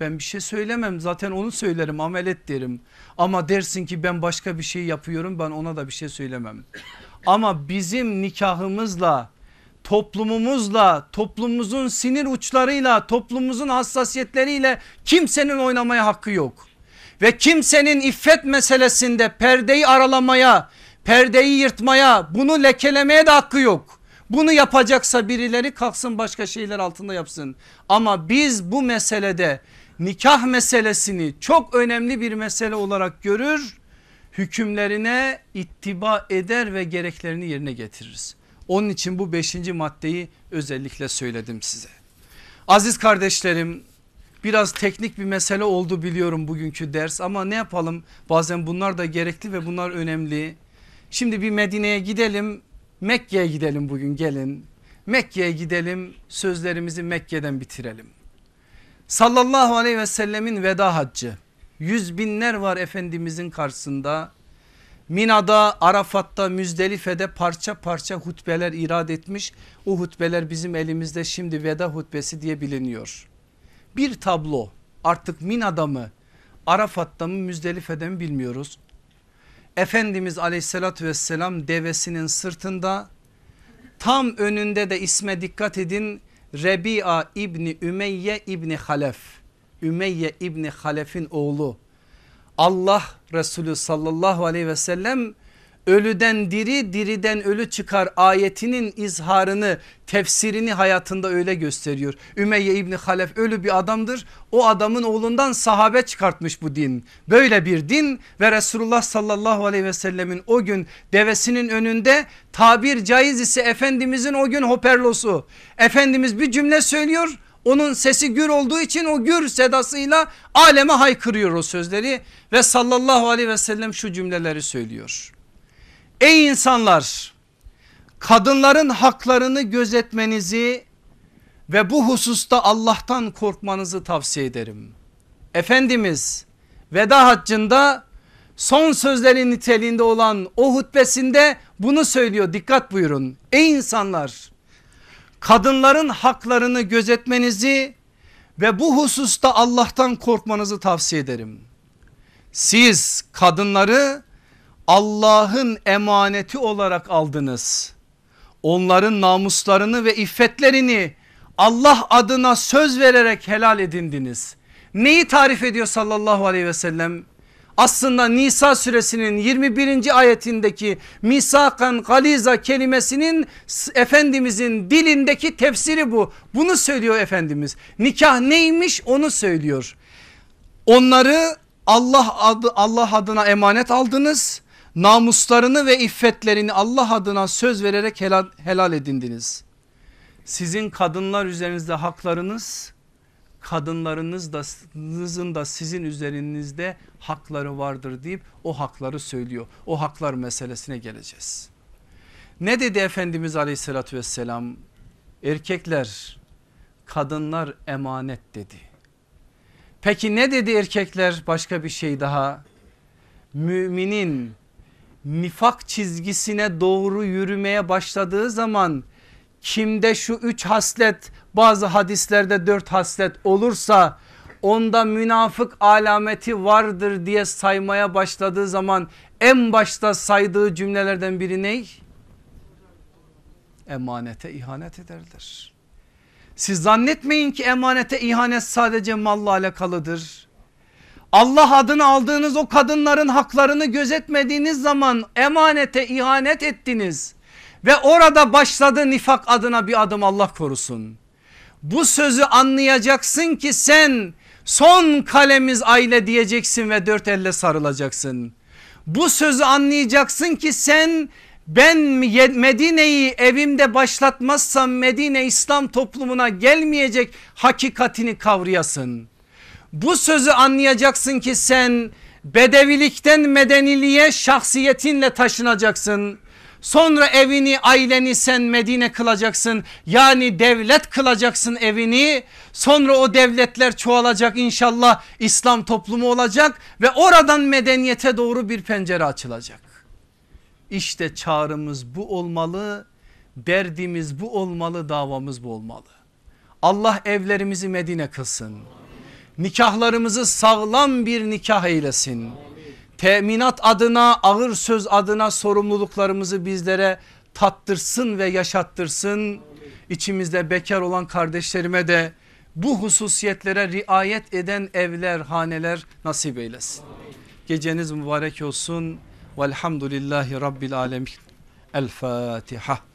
ben bir şey söylemem zaten onu söylerim amel et derim. Ama dersin ki ben başka bir şey yapıyorum ben ona da bir şey söylemem. Ama bizim nikahımızla toplumumuzla toplumumuzun sinir uçlarıyla toplumumuzun hassasiyetleriyle kimsenin oynamaya hakkı yok. Ve kimsenin iffet meselesinde perdeyi aralamaya perdeyi yırtmaya bunu lekelemeye de hakkı yok. Bunu yapacaksa birileri kalksın başka şeyler altında yapsın. Ama biz bu meselede nikah meselesini çok önemli bir mesele olarak görür. Hükümlerine ittiba eder ve gereklerini yerine getiririz. Onun için bu beşinci maddeyi özellikle söyledim size. Aziz kardeşlerim biraz teknik bir mesele oldu biliyorum bugünkü ders ama ne yapalım bazen bunlar da gerekli ve bunlar önemli. Şimdi bir Medine'ye gidelim Mekke'ye gidelim bugün gelin. Mekke'ye gidelim sözlerimizi Mekke'den bitirelim. Sallallahu aleyhi ve sellemin veda haccı. Yüz binler var Efendimizin karşısında. Mina'da, Arafat'ta, Müzdelife'de parça parça hutbeler irad etmiş. O hutbeler bizim elimizde şimdi veda hutbesi diye biliniyor. Bir tablo artık Mina'da mı, Arafat'ta mı, Müzdelife'de mi bilmiyoruz. Efendimiz aleyhissalatü vesselam devesinin sırtında tam önünde de isme dikkat edin Rebi'a İbni Ümeyye İbni Halef. Ümeyye İbni Halef'in oğlu. Allah Resulü sallallahu aleyhi ve sellem ölüden diri diriden ölü çıkar ayetinin izharını tefsirini hayatında öyle gösteriyor. Ümeyye İbni Halef ölü bir adamdır o adamın oğlundan sahabe çıkartmış bu din. Böyle bir din ve Resulullah sallallahu aleyhi ve sellemin o gün devesinin önünde tabir caiz ise Efendimizin o gün hoperlosu. Efendimiz bir cümle söylüyor onun sesi gür olduğu için o gür sedasıyla aleme haykırıyor o sözleri ve sallallahu aleyhi ve sellem şu cümleleri söylüyor. Ey insanlar kadınların haklarını gözetmenizi ve bu hususta Allah'tan korkmanızı tavsiye ederim. Efendimiz veda haccında son sözleri niteliğinde olan o hutbesinde bunu söylüyor dikkat buyurun. Ey insanlar kadınların haklarını gözetmenizi ve bu hususta Allah'tan korkmanızı tavsiye ederim. Siz kadınları Allah'ın emaneti olarak aldınız. Onların namuslarını ve iffetlerini Allah adına söz vererek helal edindiniz. Neyi tarif ediyor sallallahu aleyhi ve sellem? Aslında Nisa suresinin 21. ayetindeki misakan galiza kelimesinin Efendimizin dilindeki tefsiri bu. Bunu söylüyor Efendimiz. Nikah neymiş onu söylüyor. Onları Allah adı Allah adına emanet aldınız namuslarını ve iffetlerini Allah adına söz vererek helal, helal edindiniz. Sizin kadınlar üzerinizde haklarınız kadınlarınız da, da sizin üzerinizde hakları vardır deyip o hakları söylüyor. O haklar meselesine geleceğiz. Ne dedi Efendimiz aleyhissalatü vesselam? Erkekler kadınlar emanet dedi. Peki ne dedi erkekler başka bir şey daha? Müminin nifak çizgisine doğru yürümeye başladığı zaman kimde şu üç haslet bazı hadislerde dört haslet olursa onda münafık alameti vardır diye saymaya başladığı zaman en başta saydığı cümlelerden biri ne? emanete ihanet ederler. Siz zannetmeyin ki emanete ihanet sadece malla alakalıdır. Allah adını aldığınız o kadınların haklarını gözetmediğiniz zaman emanete ihanet ettiniz. Ve orada başladı nifak adına bir adım Allah korusun. Bu sözü anlayacaksın ki sen son kalemiz aile diyeceksin ve dört elle sarılacaksın. Bu sözü anlayacaksın ki sen ben Medine'yi evimde başlatmazsam Medine İslam toplumuna gelmeyecek hakikatini kavrayasın. Bu sözü anlayacaksın ki sen bedevilikten medeniliğe şahsiyetinle taşınacaksın. Sonra evini aileni sen Medine kılacaksın. Yani devlet kılacaksın evini. Sonra o devletler çoğalacak inşallah. İslam toplumu olacak ve oradan medeniyete doğru bir pencere açılacak. İşte çağrımız bu olmalı derdimiz bu olmalı davamız bu olmalı. Allah evlerimizi Medine kılsın. Nikahlarımızı sağlam bir nikah eylesin teminat adına ağır söz adına sorumluluklarımızı bizlere tattırsın ve yaşattırsın. İçimizde bekar olan kardeşlerime de bu hususiyetlere riayet eden evler haneler nasip eylesin. Geceniz mübarek olsun. Velhamdülillahi Rabbil Alemin. El Fatiha.